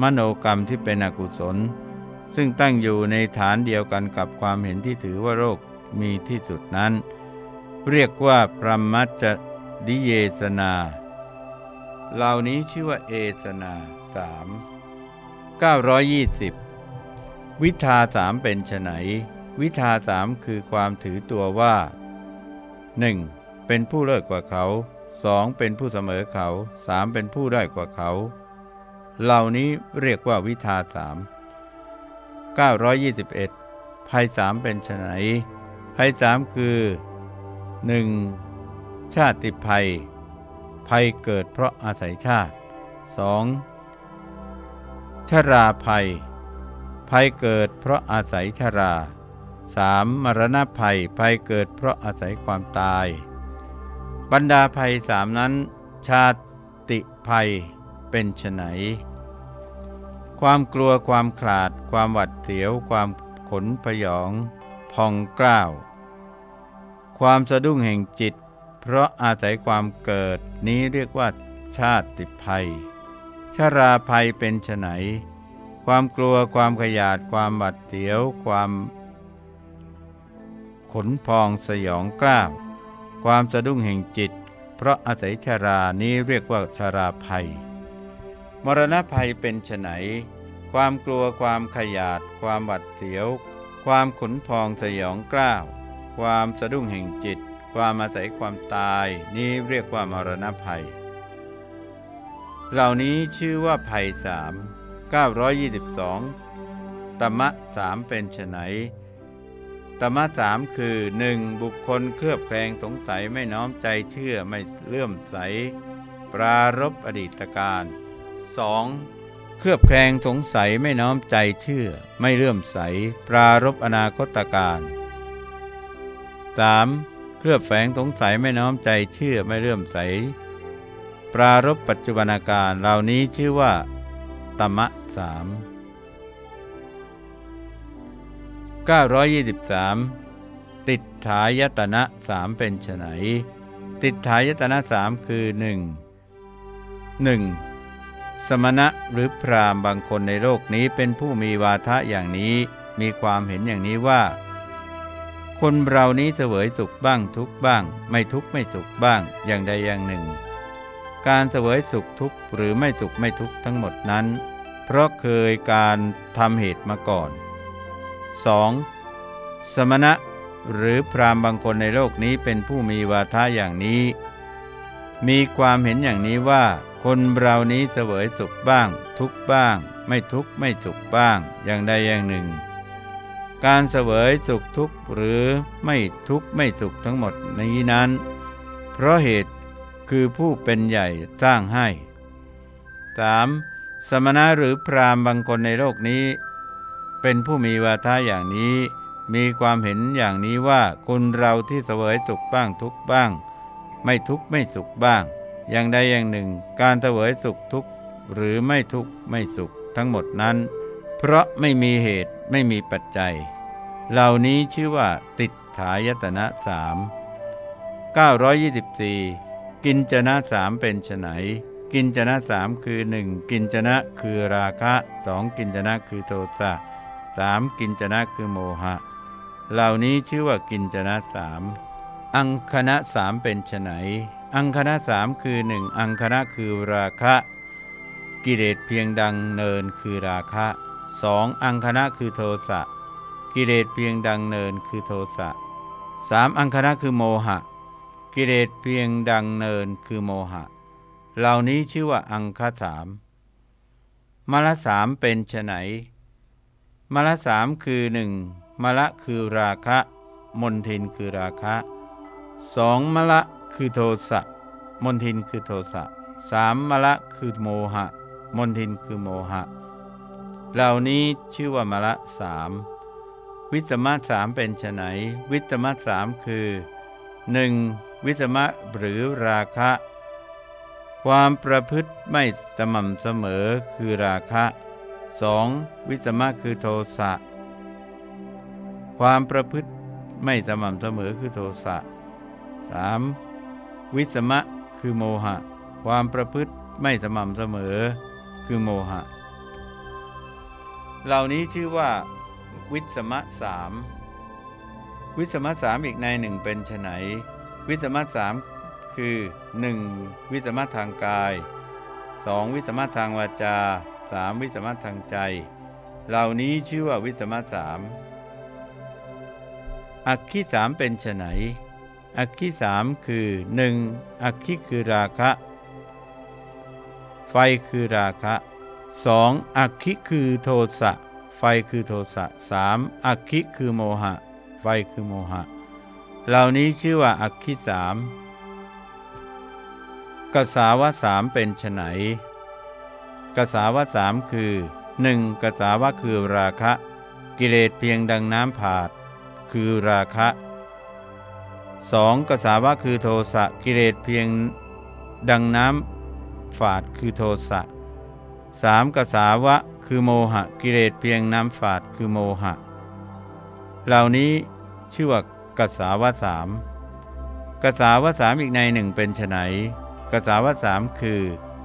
S1: มโนกรรมที่เป็นอกุศล ซึ่งตั้งอยู่ในฐานเดียวกันกับความเห็นที่ถือว่าโลกมีที่สุดนั้น เรียกว่าพรหมจดิเยสนา เหล่านี้ชื่อว่าเอสนาสาม920 วิทาสามเป็นไนวิทาสามคือความถือตัวว่า 1. เป็นผู้เลิศกว่าเขา 2. เป็นผู้เสมอเขา 3. เป็นผู้ได้กว่าเขา เหล่านี้เรียกว่าวิทาสาม 921 ภัยสามเป็นไนภัยสามคือ 1. ชาติภัย ภัยเกิดเพราะอาศัยชาติ 2. ชราภัย ภัยเกิดเพราะอาศัยชรา 3. มรณะภัย ภัยเกิดเพราะอาศัยความตาย บรรดาภัยสามนั้น ชาติภัยเป็นไฉน ความกลัวความขลาด ความหวัดเสียว ความขนพยอง พองกล้าว ความสะดุ้งแห่งจิต เพราะอาศัยความเกิดนี้เรียกว่า ชาติภัย ชาราภัยเป็นไฉนความกลัวความขยาด ความหวัดเสียว ความ ขนพองสยองกล้าว ความสะดุ้งแห่งจิต เพราะอาศัยชารานี้เรียกว่าชาราภัย มรณะภัยเป็นไฉนความกลัวความขยาด ความหวัดเสียว ความขนพองสยองกล้าว ความสะดุ้งแห่งจิต ความอาศัยความตาย นี้เรียกว่ามรณะภัย เหล่านี้ชื่อว่าภัยสาม922ตมะสามเป็นไฉนตมะสามคือ 1. บุคคลเคลือบแคลงสงสัยไม่น้อมใจเชื่อไม่เลื่อมใส ปรารบอดีตการ 2. เคลือบแคลงสงสัยไม่น้อมใจเชื่อ ไม่เลื่อมใส ปรารบอนาคตการ 3. เคลือบแฝงสงสัยไม่น้อมใจเชื่อไม่เลื่อมใส ปรารบปัจจุบันการเหล่านี้ชื่อว่าตมะสาม923 ติดฐายตนะสามเป็นไฉนติดฐายตนะสามคือ 1. 1. สมณะหรือพรามบางคนในโลกนี้เป็นผู้มีวาทะอย่างนี้มีความเห็นอย่างนี้ว่า คนเรานี้เสวยสุขบ้างทุกบ้าง ไม่ทุกไม่สุขบ้างอย่างใดอย่างหนึ่ง การเสวยสุขทุกหรือไม่สุขไม่ทุกทั้งหมดนั้น เพราะเคยการทำเหตุมาก่อน 2. สมณะหรือพรามบางคนในโลกนี้เป็นผู้มีวาทะอย่างนี้ มีความเห็นอย่างนี้ว่า คนเรานี้เสวยสุขบ้าง ทุกบ้าง ไม่ทุกไม่สุขบ้าง อย่างใดอย่างหนึ่ง การเสวยสุขทุกหรือไม่ทุกไม่สุขทั้งหมดนี้นั้น เพราะเหตุคือผู้เป็นใหญ่สร้างให้ 3. สมณะหรือพรามบางคนในโลกนี้ เป็นผู้มีวาทะอย่างนี้ มีความเห็นอย่างนี้ว่าคนเราที่เสวยสุขบ้างทุกบ้าง ไม่ทุกไม่สุขบ้าง อย่างใดอย่างหนึ่ง การเสวยสุขทุกหรือไม่ทุกไม่สุขทั้งหมดนั้น เพราะไม่มีเหตุไม่มีปัจจัย เหล่านี้ชื่อว่าติดถายตนะสาม924 กินจนะสามเป็นไนกินจนะสามคือหนึ่งกินจนะคือราคะสองกินจนะคือโทสะสามกินจนะคือโมหะ เหล่านี้ชื่อว่ากินจนะสามอังคณะสามเป็นไฉน อังคณะสามคือหนึ่งอังคณะคือราคะ กิเลสเพียงดังเนินคือราคะสองอังคณะคือโทสะกิเลสเพียงดังเนินคือโทสะสามอังคณะคือโมหะ กิเลสเพียงดังเนินคือโมหะ เหล่านี้ชื่อว่าอังคสามมรสามเป็นไฉนมละสามคือหนึ่งมละคือราคะ มนทินคือราคะสองมละ คือโทสะมนทินคือโทสะสามมละคือโมหะ มนทินคือโมหะ เหล่านี้ชื่อว่ามละสามวิสมะสามเป็นไนวิสมะสามคือหนึ่งวิสมะหรือราคะ ความประพฤติไม่สม่ำเสมอคือราคะ 2. วิสมะคือโทสะความประพฤติไม่สม่ำเสมอคือโทสะ 3. วิสมะคือโมหะ ความประพฤติไม่สม่ำเสมอ คือโมหะ เหล่านี้ชื่อว่า วิสมะสามวิสมะสามอีกในหนึ่งเป็นไนวิสมะสามคือ 1. วิสมะทางกาย 2. วิสมะทางวาจา 3. วิสมะทางใจ เหล่านี้ชื่อว่าวิสมะสามอักขิสามเป็นไฉน อักขิสามคือ 1. อักขิคือราคะ ไฟคือราคะ 2. อักขิคือโทสะ ไฟคือโทสะ 3. อักขิคือโมหะ ไฟคือโมหะ เหล่านี้ชื่อว่าอักขิสามกสาวะสามเป็นไฉนกสาวะสามคือ 1. กสาวะคือราคะ กิเลสเพียงดังน้ำผาด คือราคะ 2. กสาวะคือโทสะกิเลสเพียงดังน้ำฝาดคือโทสะ 3. กสาวะคือโมหะกิเลสเพียงน้ำฝาดคือโมหะ เหล่านี้ชื่อว่ากสาวะสามกสาวะสามอีกในหนึ่งเป็นไนกสาวะสามคือ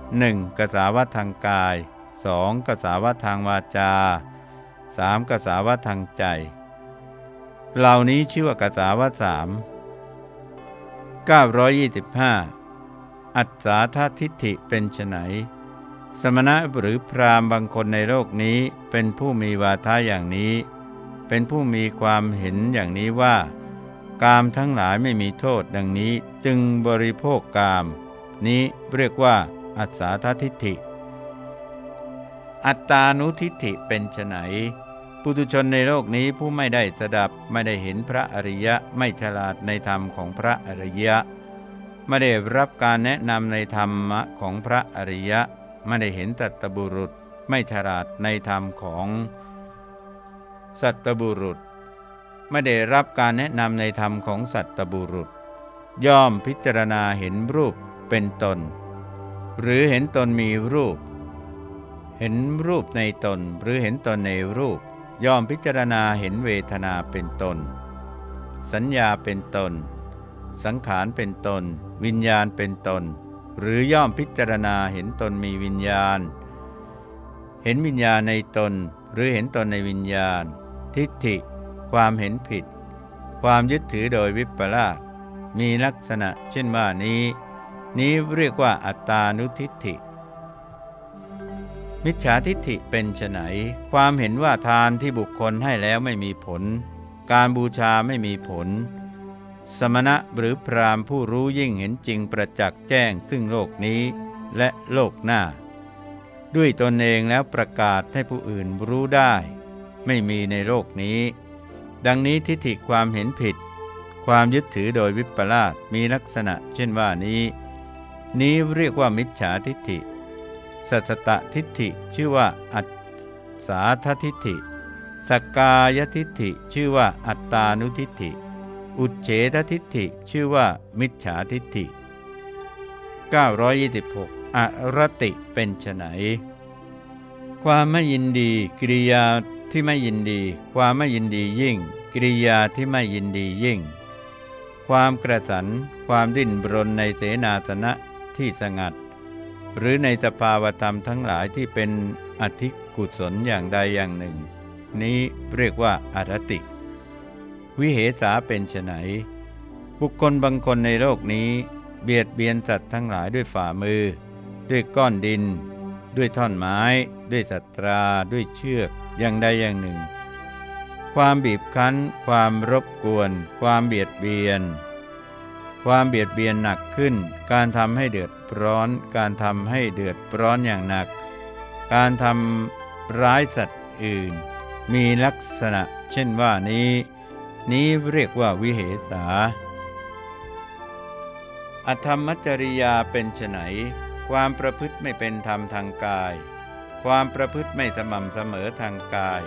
S1: 1. กสาวะทางกาย 2. กสาวะทางวาจา 3. กสาวะทางใจ เหล่านี้ชื่อว่ากสาวะสาม 925 อัตสาธาทิฏฐิเป็นไนสมณะหรือพรามบางคนในโลกนี้เป็นผู้มีวาทะอย่างนี้ เป็นผู้มีความเห็นอย่างนี้ว่า กามทั้งหลายไม่มีโทษดังนี้จึงบริโภคกาม นี้เรียกว่า อัศสาททิฏฐิ อัตตานุทิฏฐิเป็นไน ปุถุชนในโลกนี้ผู้ไม่ได้สดับไม่ได้เห็นพระอริยะไม่ฉลาดในธรรมของพระอริยะไม่ได้รับการแนะนำในธรรมะของพระอริยะไม่ได้เห็นสัตบุรุษไม่ฉลาดในธรรมของสัตบุรุษ ไม่ได้รับการแนะนำในธรรมของสัตบุรุษ ย่อมพิจารณาเห็นรูปเป็นตน หรือเห็นตนมีรูป เห็นรูปในตนหรือเห็นตนในรูป ย่อมพิจารณาเห็นเวทนาเป็นตน สัญญาเป็นตน สังขารเป็นตน วิญญาณเป็นตน หรือย่อมพิจารณาเห็นตนมีวิญญาณ เห็นวิญญาณในตน หรือเห็นตนในวิญญาณ ทิฏฐิ ความเห็นผิด ความยึดถือโดยวิปลาสมีลักษณะเช่นว่านี้ นี้เรียกว่าอัตตานุทิฏฐิ มิจฉาทิฏฐิเป็นไนความเห็นว่าทานที่บุคคลให้แล้วไม่มีผล การบูชาไม่มีผล สมณะหรือพรามผู้รู้ยิ่งเห็นจริงประจักษ์แจ้งซึ่งโลกนี้และโลกหน้า ด้วยตนเองแล้วประกาศให้ผู้อื่นรู้ได้ ไม่มีในโลกนี้ ดังนี้ทิฏฐิความเห็นผิด ความยึดถือโดยวิปลาสมีลักษณะ เช่นว่านี้ นี้เรียกว่ามิจฉาทิฏฐิ สัสตทิฏฐิชื่อว่าอัตสาททิฏฐิสกายทิฏฐิชื่อว่าอัตตานุทิฏฐิ อุเฉททิฏฐิชื่อว่ามิจฉาทิฏฐิ 926 อรติเป็นไนความไม่ยินดีกิริยาที่ไม่ยินดี ความไม่ยินดียิ่ง กิริยาที่ไม่ยินดียิ่ง ความกระสัน ความดิ้นรนในเสนาสนะที่สงัด หรือในสภาวธรรมทั้งหลายที่เป็นอธิกุศลอย่างใดอย่างหนึ่ง นี้เรียกว่าอารติ วิเหสาเป็นไนบุคคลบางคนในโลกนี้ เบียดเบียนสัตว์ทั้งหลายด้วยฝ่ามือ ด้วยก้อนดิน ด้วยท่อนไม้ ด้วยสัตรา ด้วยเชือกอย่างใดอย่างหนึ่ง ความบีบคั้น ความรบกวน ความเบียดเบียน ความเบียดเบียนหนักขึ้น การทำให้เดือด ร้อน การทำให้เดือดร้อนอย่างหนัก การทำร้ายสัตว์อื่น มีลักษณะเช่นว่านี้ นี้เรียกว่าวิเหสา อธรรมจริยาเป็นไนความประพฤติไม่เป็นธรรมทางกาย ความประพฤติไม่สม่ำเสมอทางกาย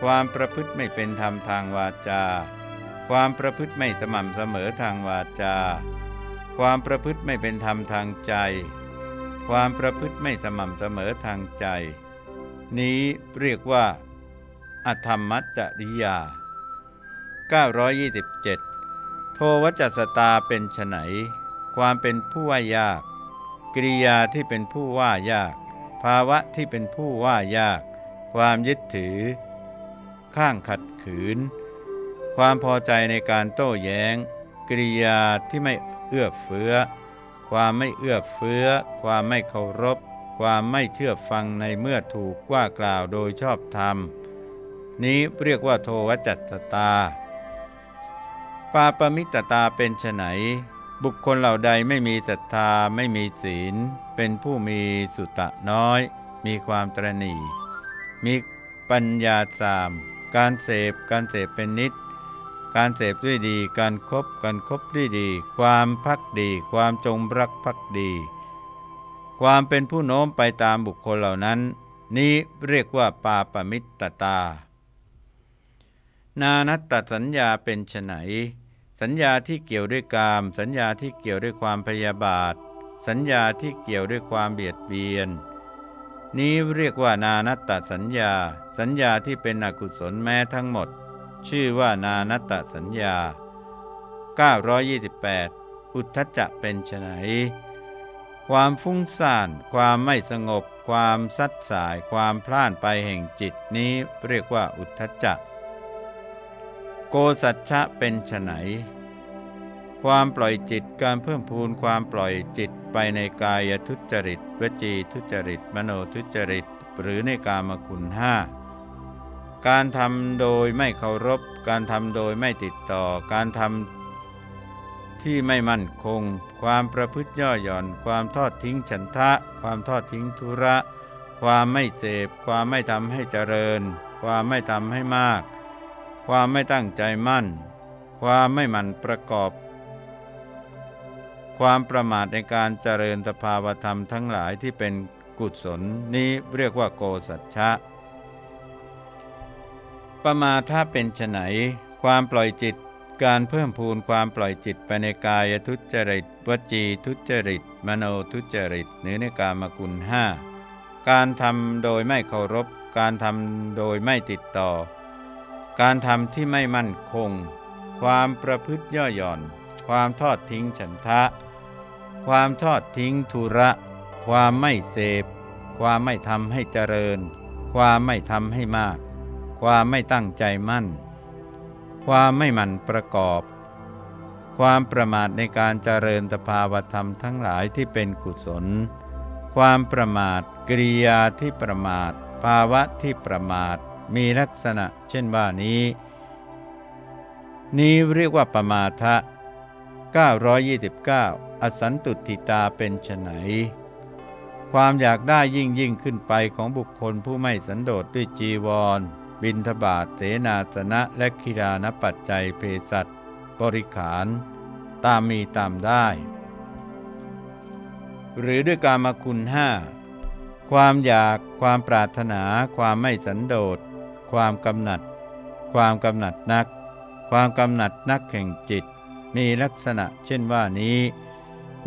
S1: ความประพฤติไม่เป็นธรรมทางวาจา ความประพฤติไม่สม่ำเสมอทางวาจา ความประพฤติไม่เป็นธรรมทางใจ ความประพฤติไม่สม่ำเสมอทางใจ นี้เรียกว่า อธรรมจริยา 927 โทวจัสตาเป็นไฉนคความเป็นผู้ว่ายาก กิริยาที่เป็นผู้ว่ายาก ภาวะที่เป็นผู้ว่ายาก ความยึดถือ ข้างขัดขืน ความพอใจในการโต้แย้ง กิริยาที่ไม่ เอื้อเฟื้อ ความไม่เอื้อเฟื้อ ความไม่เคารพ ความไม่เชื่อฟังในเมื่อถูกว่ากล่าวโดยชอบธรรม นี้เรียกว่าโทวจัตตา ปาปมิตตาเป็นไฉนบุคคลเหล่าใดไม่มีศรัทธาไม่มีศีล เป็นผู้มีสุตะน้อย มีความตรณีมีปัญญาสาม การเสพการเสพเป็นนิด การเสพด้วยดี การครบการครบด้วยดี ความพักดี ความจงรักภักดี ความเป็นผู้โน้มไปตามบุคคลเหล่านั้น นี้เรียกว่าปาปมิตตตา นานัตตสัญญาเป็นไฉนสัญญาที่เกี่ยวด้วยกาม สัญญาที่เกี่ยวด้วยความพยาบาท สัญญาที่เกี่ยวด้วยความเบียดเบียน นี้เรียกว่านานัตตสัญญา สัญญาที่เป็นอกุศลแม้ทั้งหมด ชื่อว่านานัตสัญญา 928 อุทธจะเป็นไฉนความฟุ้งซ่าน ความไม่สงบ ความซัดสาย ความพล่านไปแห่งจิตนี้เรียกว่าอุทธจะโกสัจฉะเป็นไฉนความปล่อยจิตการเพิ่มพูนความปล่อยจิตไปในกายทุจริต วจีทุจริต มโนทุจริต หรือในกามคุณห้า การทำโดยไม่เคารพ การทำโดยไม่ติดต่อ การทำที่ไม่มั่นคง ความประพฤติย่อหย่อน ความทอดทิ้งฉันทะ ความทอดทิ้งธุระ ความไม่เสพความไม่ทำให้เจริญ ความไม่ทำให้มาก ความไม่ตั้งใจมั่น ความไม่หมั่นประกอบ ความประมาทในการเจริญสภาวธรรมทั้งหลายที่เป็นกุศลนี้เรียกว่าโกสัจฉะ ประมาถ้าเป็นไฉนความปล่อยจิต การเพิ่มพูนความปล่อยจิตไปในกายทุจริตวจีทุจริต มโนทุจริตหรือในกามกุลห้าการทำโดยไม่เคารพ การทำโดยไม่ติดต่อ การทำที่ไม่มั่นคง ความประพฤติย่อหย่อน ความทอดทิ้งฉันทะ ความทอดทิ้งธุระ ความไม่เสพ ความไม่ทำให้เจริญ ความไม่ทำให้มาก ความไม่ตั้งใจมั่น ความไม่หมั่นประกอบ ความประมาทในการเจริญสภาวธรรมทั้งหลายที่เป็นกุศล ความประมาทกริยาที่ประมาท ภาวะที่ประมาท มีลักษณะ เช่นว่านี้ นี้เรียกว่าประมาทะ929 อสันตุติตาเป็นไฉนความอยากได้ยิ่งยิ่งขึ้นไปของบุคคลผู้ไม่สันโดษด้วยจีวร บินทบาทเสนาสนะและคิรานปัจจัยเพสัตบริขาร ตามมีตามได้ หรือด้วยการมาคุณห้าความอยากความปรารถนา ความไม่สันโดษ ความกำหนัด ความกำหนัดนัก ความกำหนัดนักแห่งจิต มีลักษณะเช่นว่านี้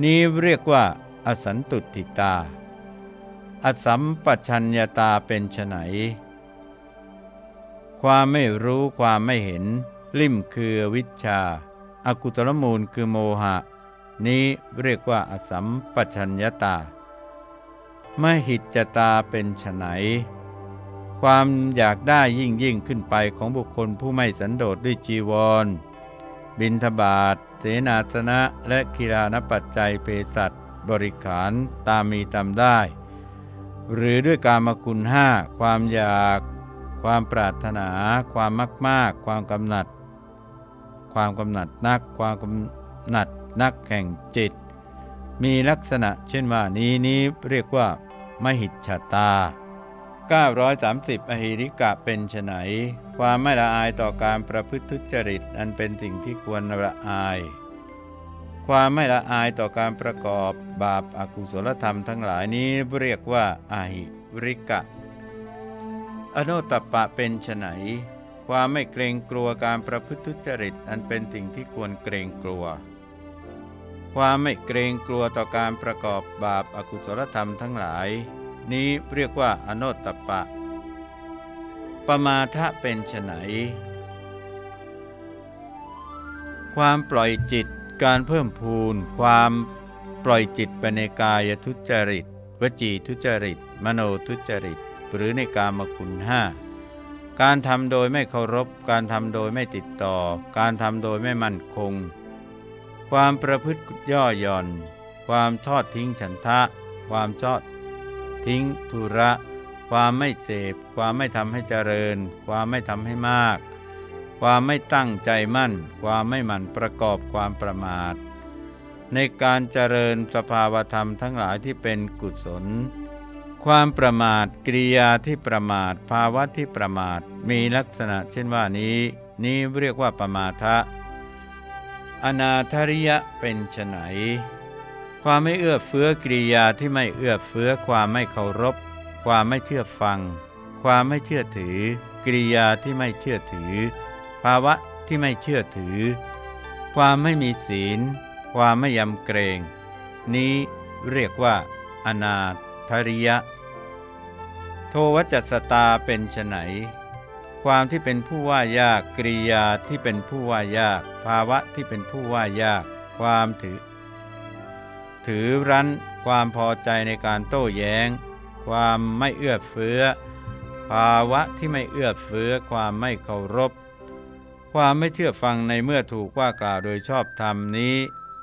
S1: นี้เรียกว่า อสันตุติตา อสัมปชัญญาตาเป็นไฉน ความไม่รู้ความไม่เห็น ลิ่มคือวิชาอากุตลมูลคือโมหะ นี้เรียกว่าอสัมปชัญญาตามหิจตาเป็นไฉนความอยากได้ยิ่งยิ่งขึ้นไปของบุคคลผู้ไม่สันโดษด้วยจีวร บินทบาทเสนาสนะและกีฬานปัจจัยเภสัชบริขารตามมีตามได้ หรือด้วยการมคุณห้าความอยาก ความปรารถนา ความมากมากความกำหนัด ความกำหนัดนัก ความกำหนัดนักแห่งจิต มีลักษณะเช่นว่านี้นี้เรียกว่า มหิจฉตา 930 อหิริกะเป็นไฉนความไม่ละอายต่อการประพฤติทุจริตอันเป็นสิ่งที่ควรละอาย ความไม่ละอายต่อการประกอบบาปอากุศลธรรมทั้งหลายนี้เรียกว่าอาหิริกะ อนุตตปะเป็นไนความไม่เกรงกลัวการประพฤติทุจริตอันเป็นสิ่งที่ควรเกรงกลัว ความไม่เกรงกลัวต่อการประกอบบาปอากุศลธรรมทั้งหลาย นี้เรียกว่าอโนตตปะ ปมาทะเป็นไนความปล่อยจิตการเพิ่มพูนความปล่อยจิตไปในกายทุจริต วจีทุจริต มโนทุจริต หรือในกามคุณห้าการทำโดยไม่เคารพ การทำโดยไม่ติดต่อ การทำโดยไม่มั่นคง ความประพฤติย่อหย่อน ความทอดทิ้งฉันทะ ความชอดทิ้งทุระ ความไม่เสพ ความไม่ทำให้เจริญ ความไม่ทำให้มาก ความไม่ตั้งใจมั่น ความไม่หมั่นประกอบความประมาท ในการเจริญสภาวธรรมทั้งหลายที่เป็นกุศล ความประมาทกิริยาที่ประมาท ภาวะที่ประมาท มีลักษณะเช่นว่านี้ นี้เรียกว่าประมาทะอนาธริยะเป็นไฉนความไม่เอื้อเฟื้อกิริยาที่ไม่เอื้อเฟื้อความไม่เคารพ ความไม่เชื่อฟัง ความไม่เชื่อถือ กิริยาที่ไม่เชื่อถือ ภาวะที่ไม่เชื่อถือ ความไม่มีศีล ความไม่ยำเกรง นี้เรียกว่าอนา ทริยะ โทวจัสตาเป็นไฉนความที่เป็นผู้ว่ายากกริยาที่เป็นผู้ว่ายาก ภาวะที่เป็นผู้ว่ายาก ความถือ ถือรั้น ความพอใจในการโต้แย้ง ความไม่เอื้อเฟื้อ ภาวะที่ไม่เอื้อเฟื้อ ความไม่เคารพ ความไม่เชื่อฟังในเมื่อถูกว่ากล่าวโดยชอบธรรมนี้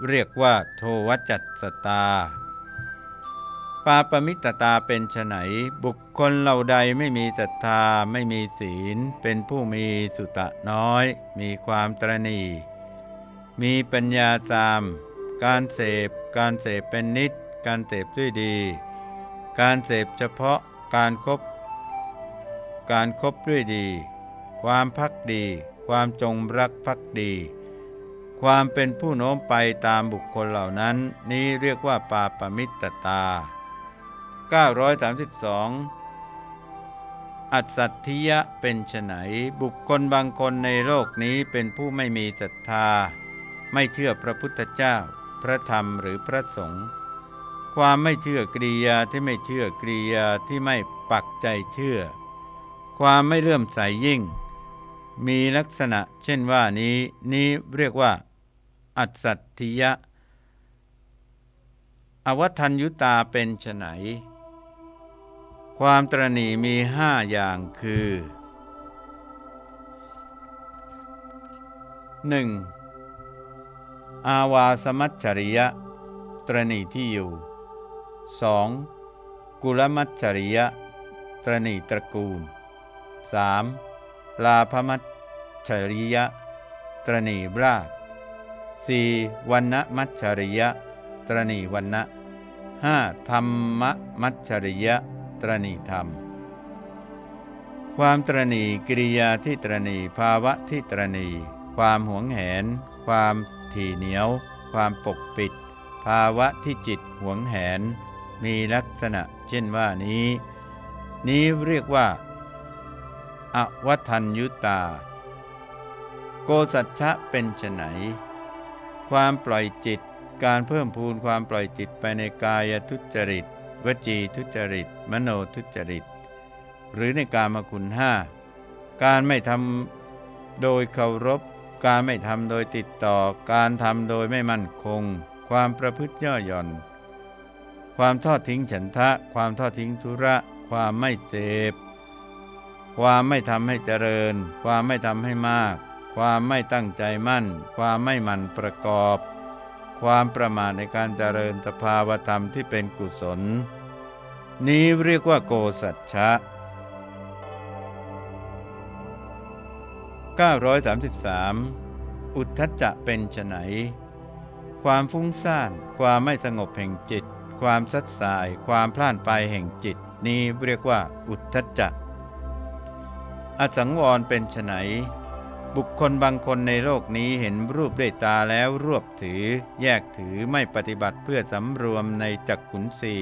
S1: เรียกว่า โทวจัสตา ปาปมิตตาเป็นไฉนบุคคลเหล่าใดไม่มีศรัทธาไม่มีศีล เป็นผู้มีสุตะน้อย มีความตรณีมีปัญญาตาม การเสพ การเสพเป็นนิด การเสพด้วยดี การเสพเฉพาะการครบการครบด้วยดี ความพักดี ความจงรักพักดี ความเป็นผู้โน้มไปตามบุคคลเหล่านั้น นี้เรียกว่าปาปมิตตา 932 อัศทิยะเป็นไฉนบุคคลบางคนในโลกนี้เป็นผู้ไม่มีศรัทธา ไม่เชื่อพระพุทธเจ้า พระธรรมหรือพระสงฆ์ความไม่เชื่อกริยาที่ไม่เชื่อกริยาที่ไม่ปักใจเชื่อ ความไม่เลื่อมใสยยิ่ง มีลักษณะเช่นว่านี้นี้เรียกว่า อัศทิยะ อวัทัญยุตาเป็นไฉน ความตรณีมีห้าอย่างคือ 1. อาวาสมัชฉริยะ ตรณีที่อยู่ 2. กุลมัชฉริยะ ตรณีตระกูล 3. ลาภมัชฉริยะ ตรณีราช 4. วันณมัชฉริยะ ตรณีวันณะ 5. ธรรมมัชฉริยะ ตรณีธรรม ความตรณีกิริยาที่ตรณีภาวะที่ตรณี ความหวงแหน ความถี่เหนียว ความปกปิด ภาวะที่จิตหวงแหน มีลักษณะเช่นว่านี้ นี้เรียกว่าอวัทัญยุตา โกสัจฉะเป็นไฉนความปล่อยจิตการเพิ่มพูนความปล่อยจิตไปในกายทุจริต วจีทุจริต มโนทุจริต หรือในการมคุณห้าการไม่ทำโดยเคารพ การไม่ทำโดยติดต่อ การทำโดยไม่มั่นคง ความประพฤติย่อหย่อน ความทอดทิ้งฉันทะ ความทอดทิ้งธุระ ความไม่เสพ ความไม่ทำให้เจริญ ความไม่ทำให้มาก ความไม่ตั้งใจมั่น ความไม่มันประกอบ ความประมาทในการเจริญสภาวธรรมที่เป็นกุศล นี้เรียกว่าโกสัจฉะ933 อุทธจะเป็นไนความฟุ้งซ่าน ความไม่สงบแห่งจิต ความสัดสาย ความพล่านไปแห่งจิต นี้เรียกว่า อุทธจะ อสังวรเป็นไฉน บุคคลบางคนในโลกนี้เห็นรูปด้วยตาแล้วรวบถือ แยกถือไม่ปฏิบัติเพื่อสำรวมในจักขุนสี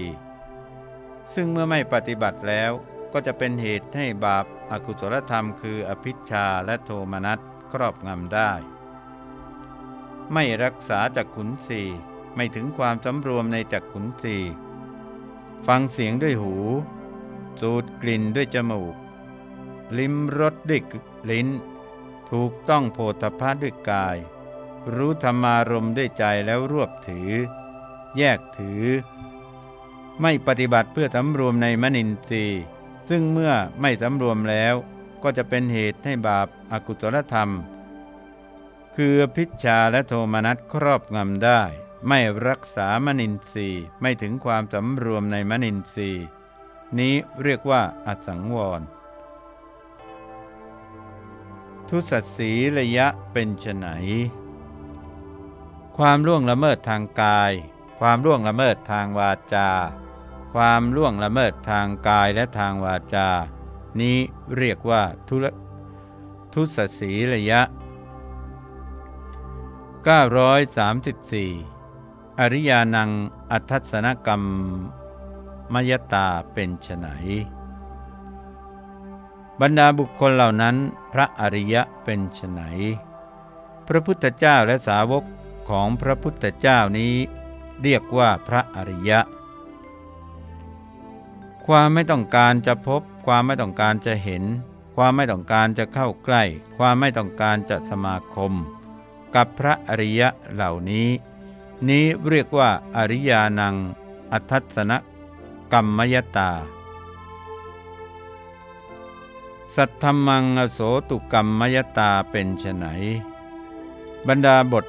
S1: ซึ่งเมื่อไม่ปฏิบัติแล้วก็จะเป็นเหตุให้บาปอากุศลธรรมคืออภิชาและโทมนัสครอบงำได้ ไม่รักษาจักขุนสีไม่ถึงความสำรวมในจักขุนสีฟังเสียงด้วยหู สูดกลิ่นด้วยจมูก ลิ้มรสด้วยลิ้น ถูกต้องโพธพาด้วยกาย รู้ธรรมารมด้วยใจแล้วรวบถือ แยกถือ ไม่ปฏิบัติเพื่อสำรวมในมนินทรีย์ซึ่งเมื่อไม่สำรวมแล้วก็จะเป็นเหตุให้บาปอากุศลธรรม คือพิชชาและโทมนัสครอบงำได้ ไม่รักษามนินทรีย์ไม่ถึงความสำรวมในมนินทรีย์นี้เรียกว่าอสังวร ทุสสีระยะเป็นไฉนความล่วงละเมิดทางกาย ความล่วงละเมิดทางวาจา ความล่วงละเมิดทางกายและทางวาจา นี้เรียกว่าทุลทุสสีระยะ 934 อริยานังอัทัศนกรรมมยตาเป็นไฉน บรรดาบุคคลเหล่านั้นพระอริยะเป็นไฉนพระพุทธเจ้าและสาวกของพระพุทธเจ้านี้ เรียกว่าพระอริยะ ความไม่ต้องการจะพบ ความไม่ต้องการจะเห็น ความไม่ต้องการจะเข้าใกล้ ความไม่ต้องการจะสมาคม กับพระอริยะเหล่านี้ นี้เรียกว่าอริยานัง อัทัศนกรรมยตา สัทธมังอโสตุกรรมมยตาเป็นไฉนบรรดาบท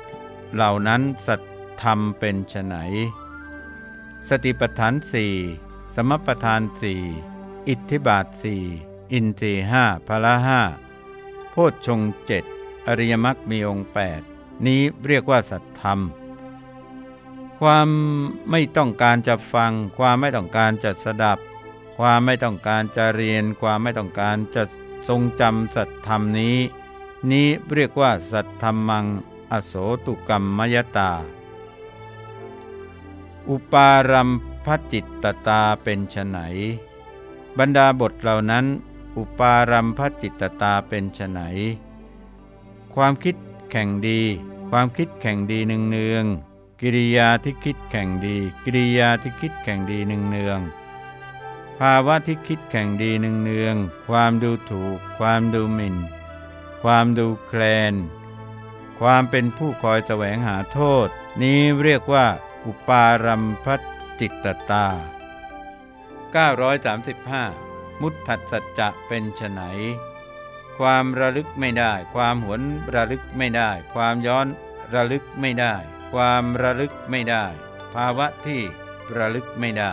S1: เหล่านั้นสัตธรรมเป็นไฉนสติปทานสี่สมปทานสี่อิทธิบาทสี่อินทรีห้าพละห้าโพชฌงเจ็ดอริยมรรคมีองค์แปดนี้เรียกว่าสัตธรรม ความไม่ต้องการจะฟัง ความไม่ต้องการจะสดับ ความไม่ต้องการจะเรียนความไม่ต้องการจะทรงจำสัตธรรมนี้ นี้เรียกว่าสัตธรรมัง อโศตุกรรมมยตา อุปารัมพจิตตตาเป็นไฉนบรรดาบทเหล่านั้น อุปารัมพจิตตาเป็นไฉนความคิดแข่งดี ความคิดแข่งดีหนึ่งเนืองกิริยาที่คิดแข่งดี กิริยาที่คิดแข่งดีหนึ่งเนือง ภาวะที่คิดแข่งดีหนึ่งเนืองความดูถูก ความดูหมิ่น ความดูแคลน ความเป็นผู้คอยแสวงหาโทษ นี้เรียกว่า อุปารัมพจิตตตา 935 มุตถัดสัจจะเป็นไฉนความระลึกไม่ได้ ความหวนระลึกไม่ได้ ความย้อนระลึกไม่ได้ ความระลึกไม่ได้ ภาวะที่ระลึกไม่ได้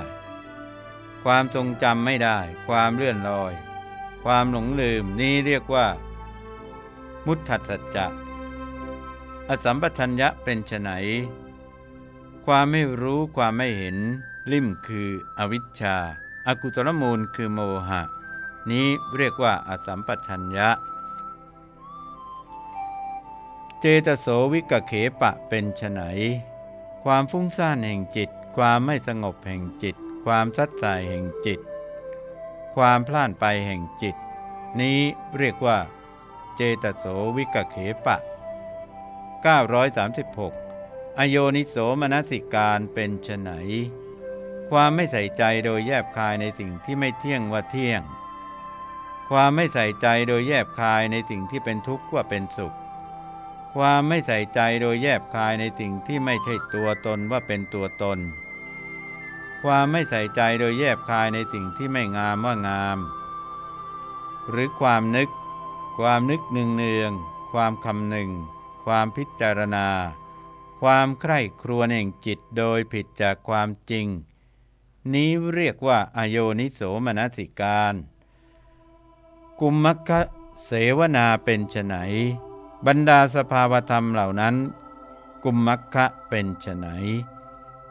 S1: ความทรงจำไม่ได้ ความเลื่อนลอย ความหลงลืมนี้เรียกว่า มุตถัสัจจะ อสัมปชัญญะเป็นไฉนความไม่รู้ความไม่เห็น ลิ่มคืออวิชชาอากุตลมูลคือโมหะ นี้เรียกว่าอสัมปชัญญะ เจตโสวิกเขปะเป็นไฉนความฟุ้งซ่านแห่งจิต ความไม่สงบแห่งจิต ความซัดสายแห่งจิต ความพล่านไปแห่งจิต นี้เรียกว่า เจตโสวิกเขปะ 936 อโยนิโสมนสิการเป็นไฉนความไม่ใส่ใจโดยแยบคายในสิ่งที่ไม่เที่ยงว่าเที่ยง ความไม่ใส่ใจโดยแยบคายในสิ่งที่เป็นทุกข์ว่าเป็นสุข ความไม่ใส่ใจโดยแยบคายในสิ่งที่ไม่ใช่ตัวตนว่าเป็นตัวตน ความไม่ใส่ใจโดยแยบคายในสิ่งที่ไม่งามว่างาม หรือความนึก ความนึกหนึ่งเนือง ความคำหนึ่ง ความพิจารณา ความใคร่ครวญแห่งจิตโดยผิดจากความจริง นี้เรียกว่าอโยนิโสมนสิการ กุมมัคะเสวนาเป็นไฉนบรรดาสภาวธรรมเหล่านั้น กุมมัคคะเป็นไฉน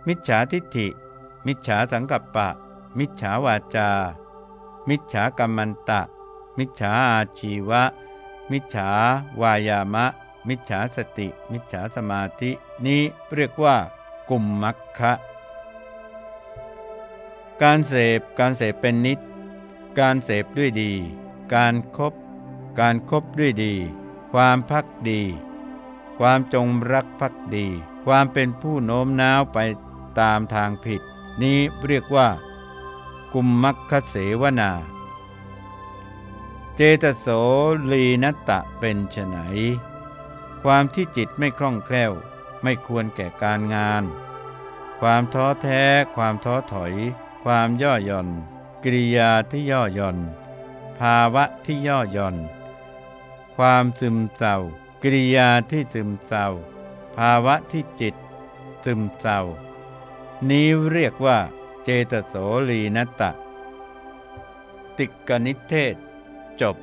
S1: มิจฉาทิฏฐิ มิจฉาสังกัปปะ มิจฉาวาจา มิจฉากรรมันตะ มิจฉาอาชีวะ มิจฉาวายามะ มิจฉาสติ มิจฉาสมาธิ นี้เรียกว่า กุมมัคคะการเสพการเสพเป็นนิด การเสพด้วยดี การครบการครบด้วยดี ความพักดี ความจงรักพักดี ความเป็นผู้โน้มน้าวไปตามทางผิด นี้เรียกว่า กุมมัคคเสวนา เจตโสลีนตะเป็นไฉนความที่จิตไม่คล่องแคล่ว ไม่ควรแก่การงานคความท้อแท้ ความท้อถอย ความย่อหย่อน กิริยาที่ย่อหย่อน ภาวะที่ย่อหย่อน ความซึมเศร้า กิริยาที่ซึมเศร้า ภาวะที่จิต ซึมเศร้า นี้เรียกว่าเจตโสลีนตะ ติกนิเทศจบ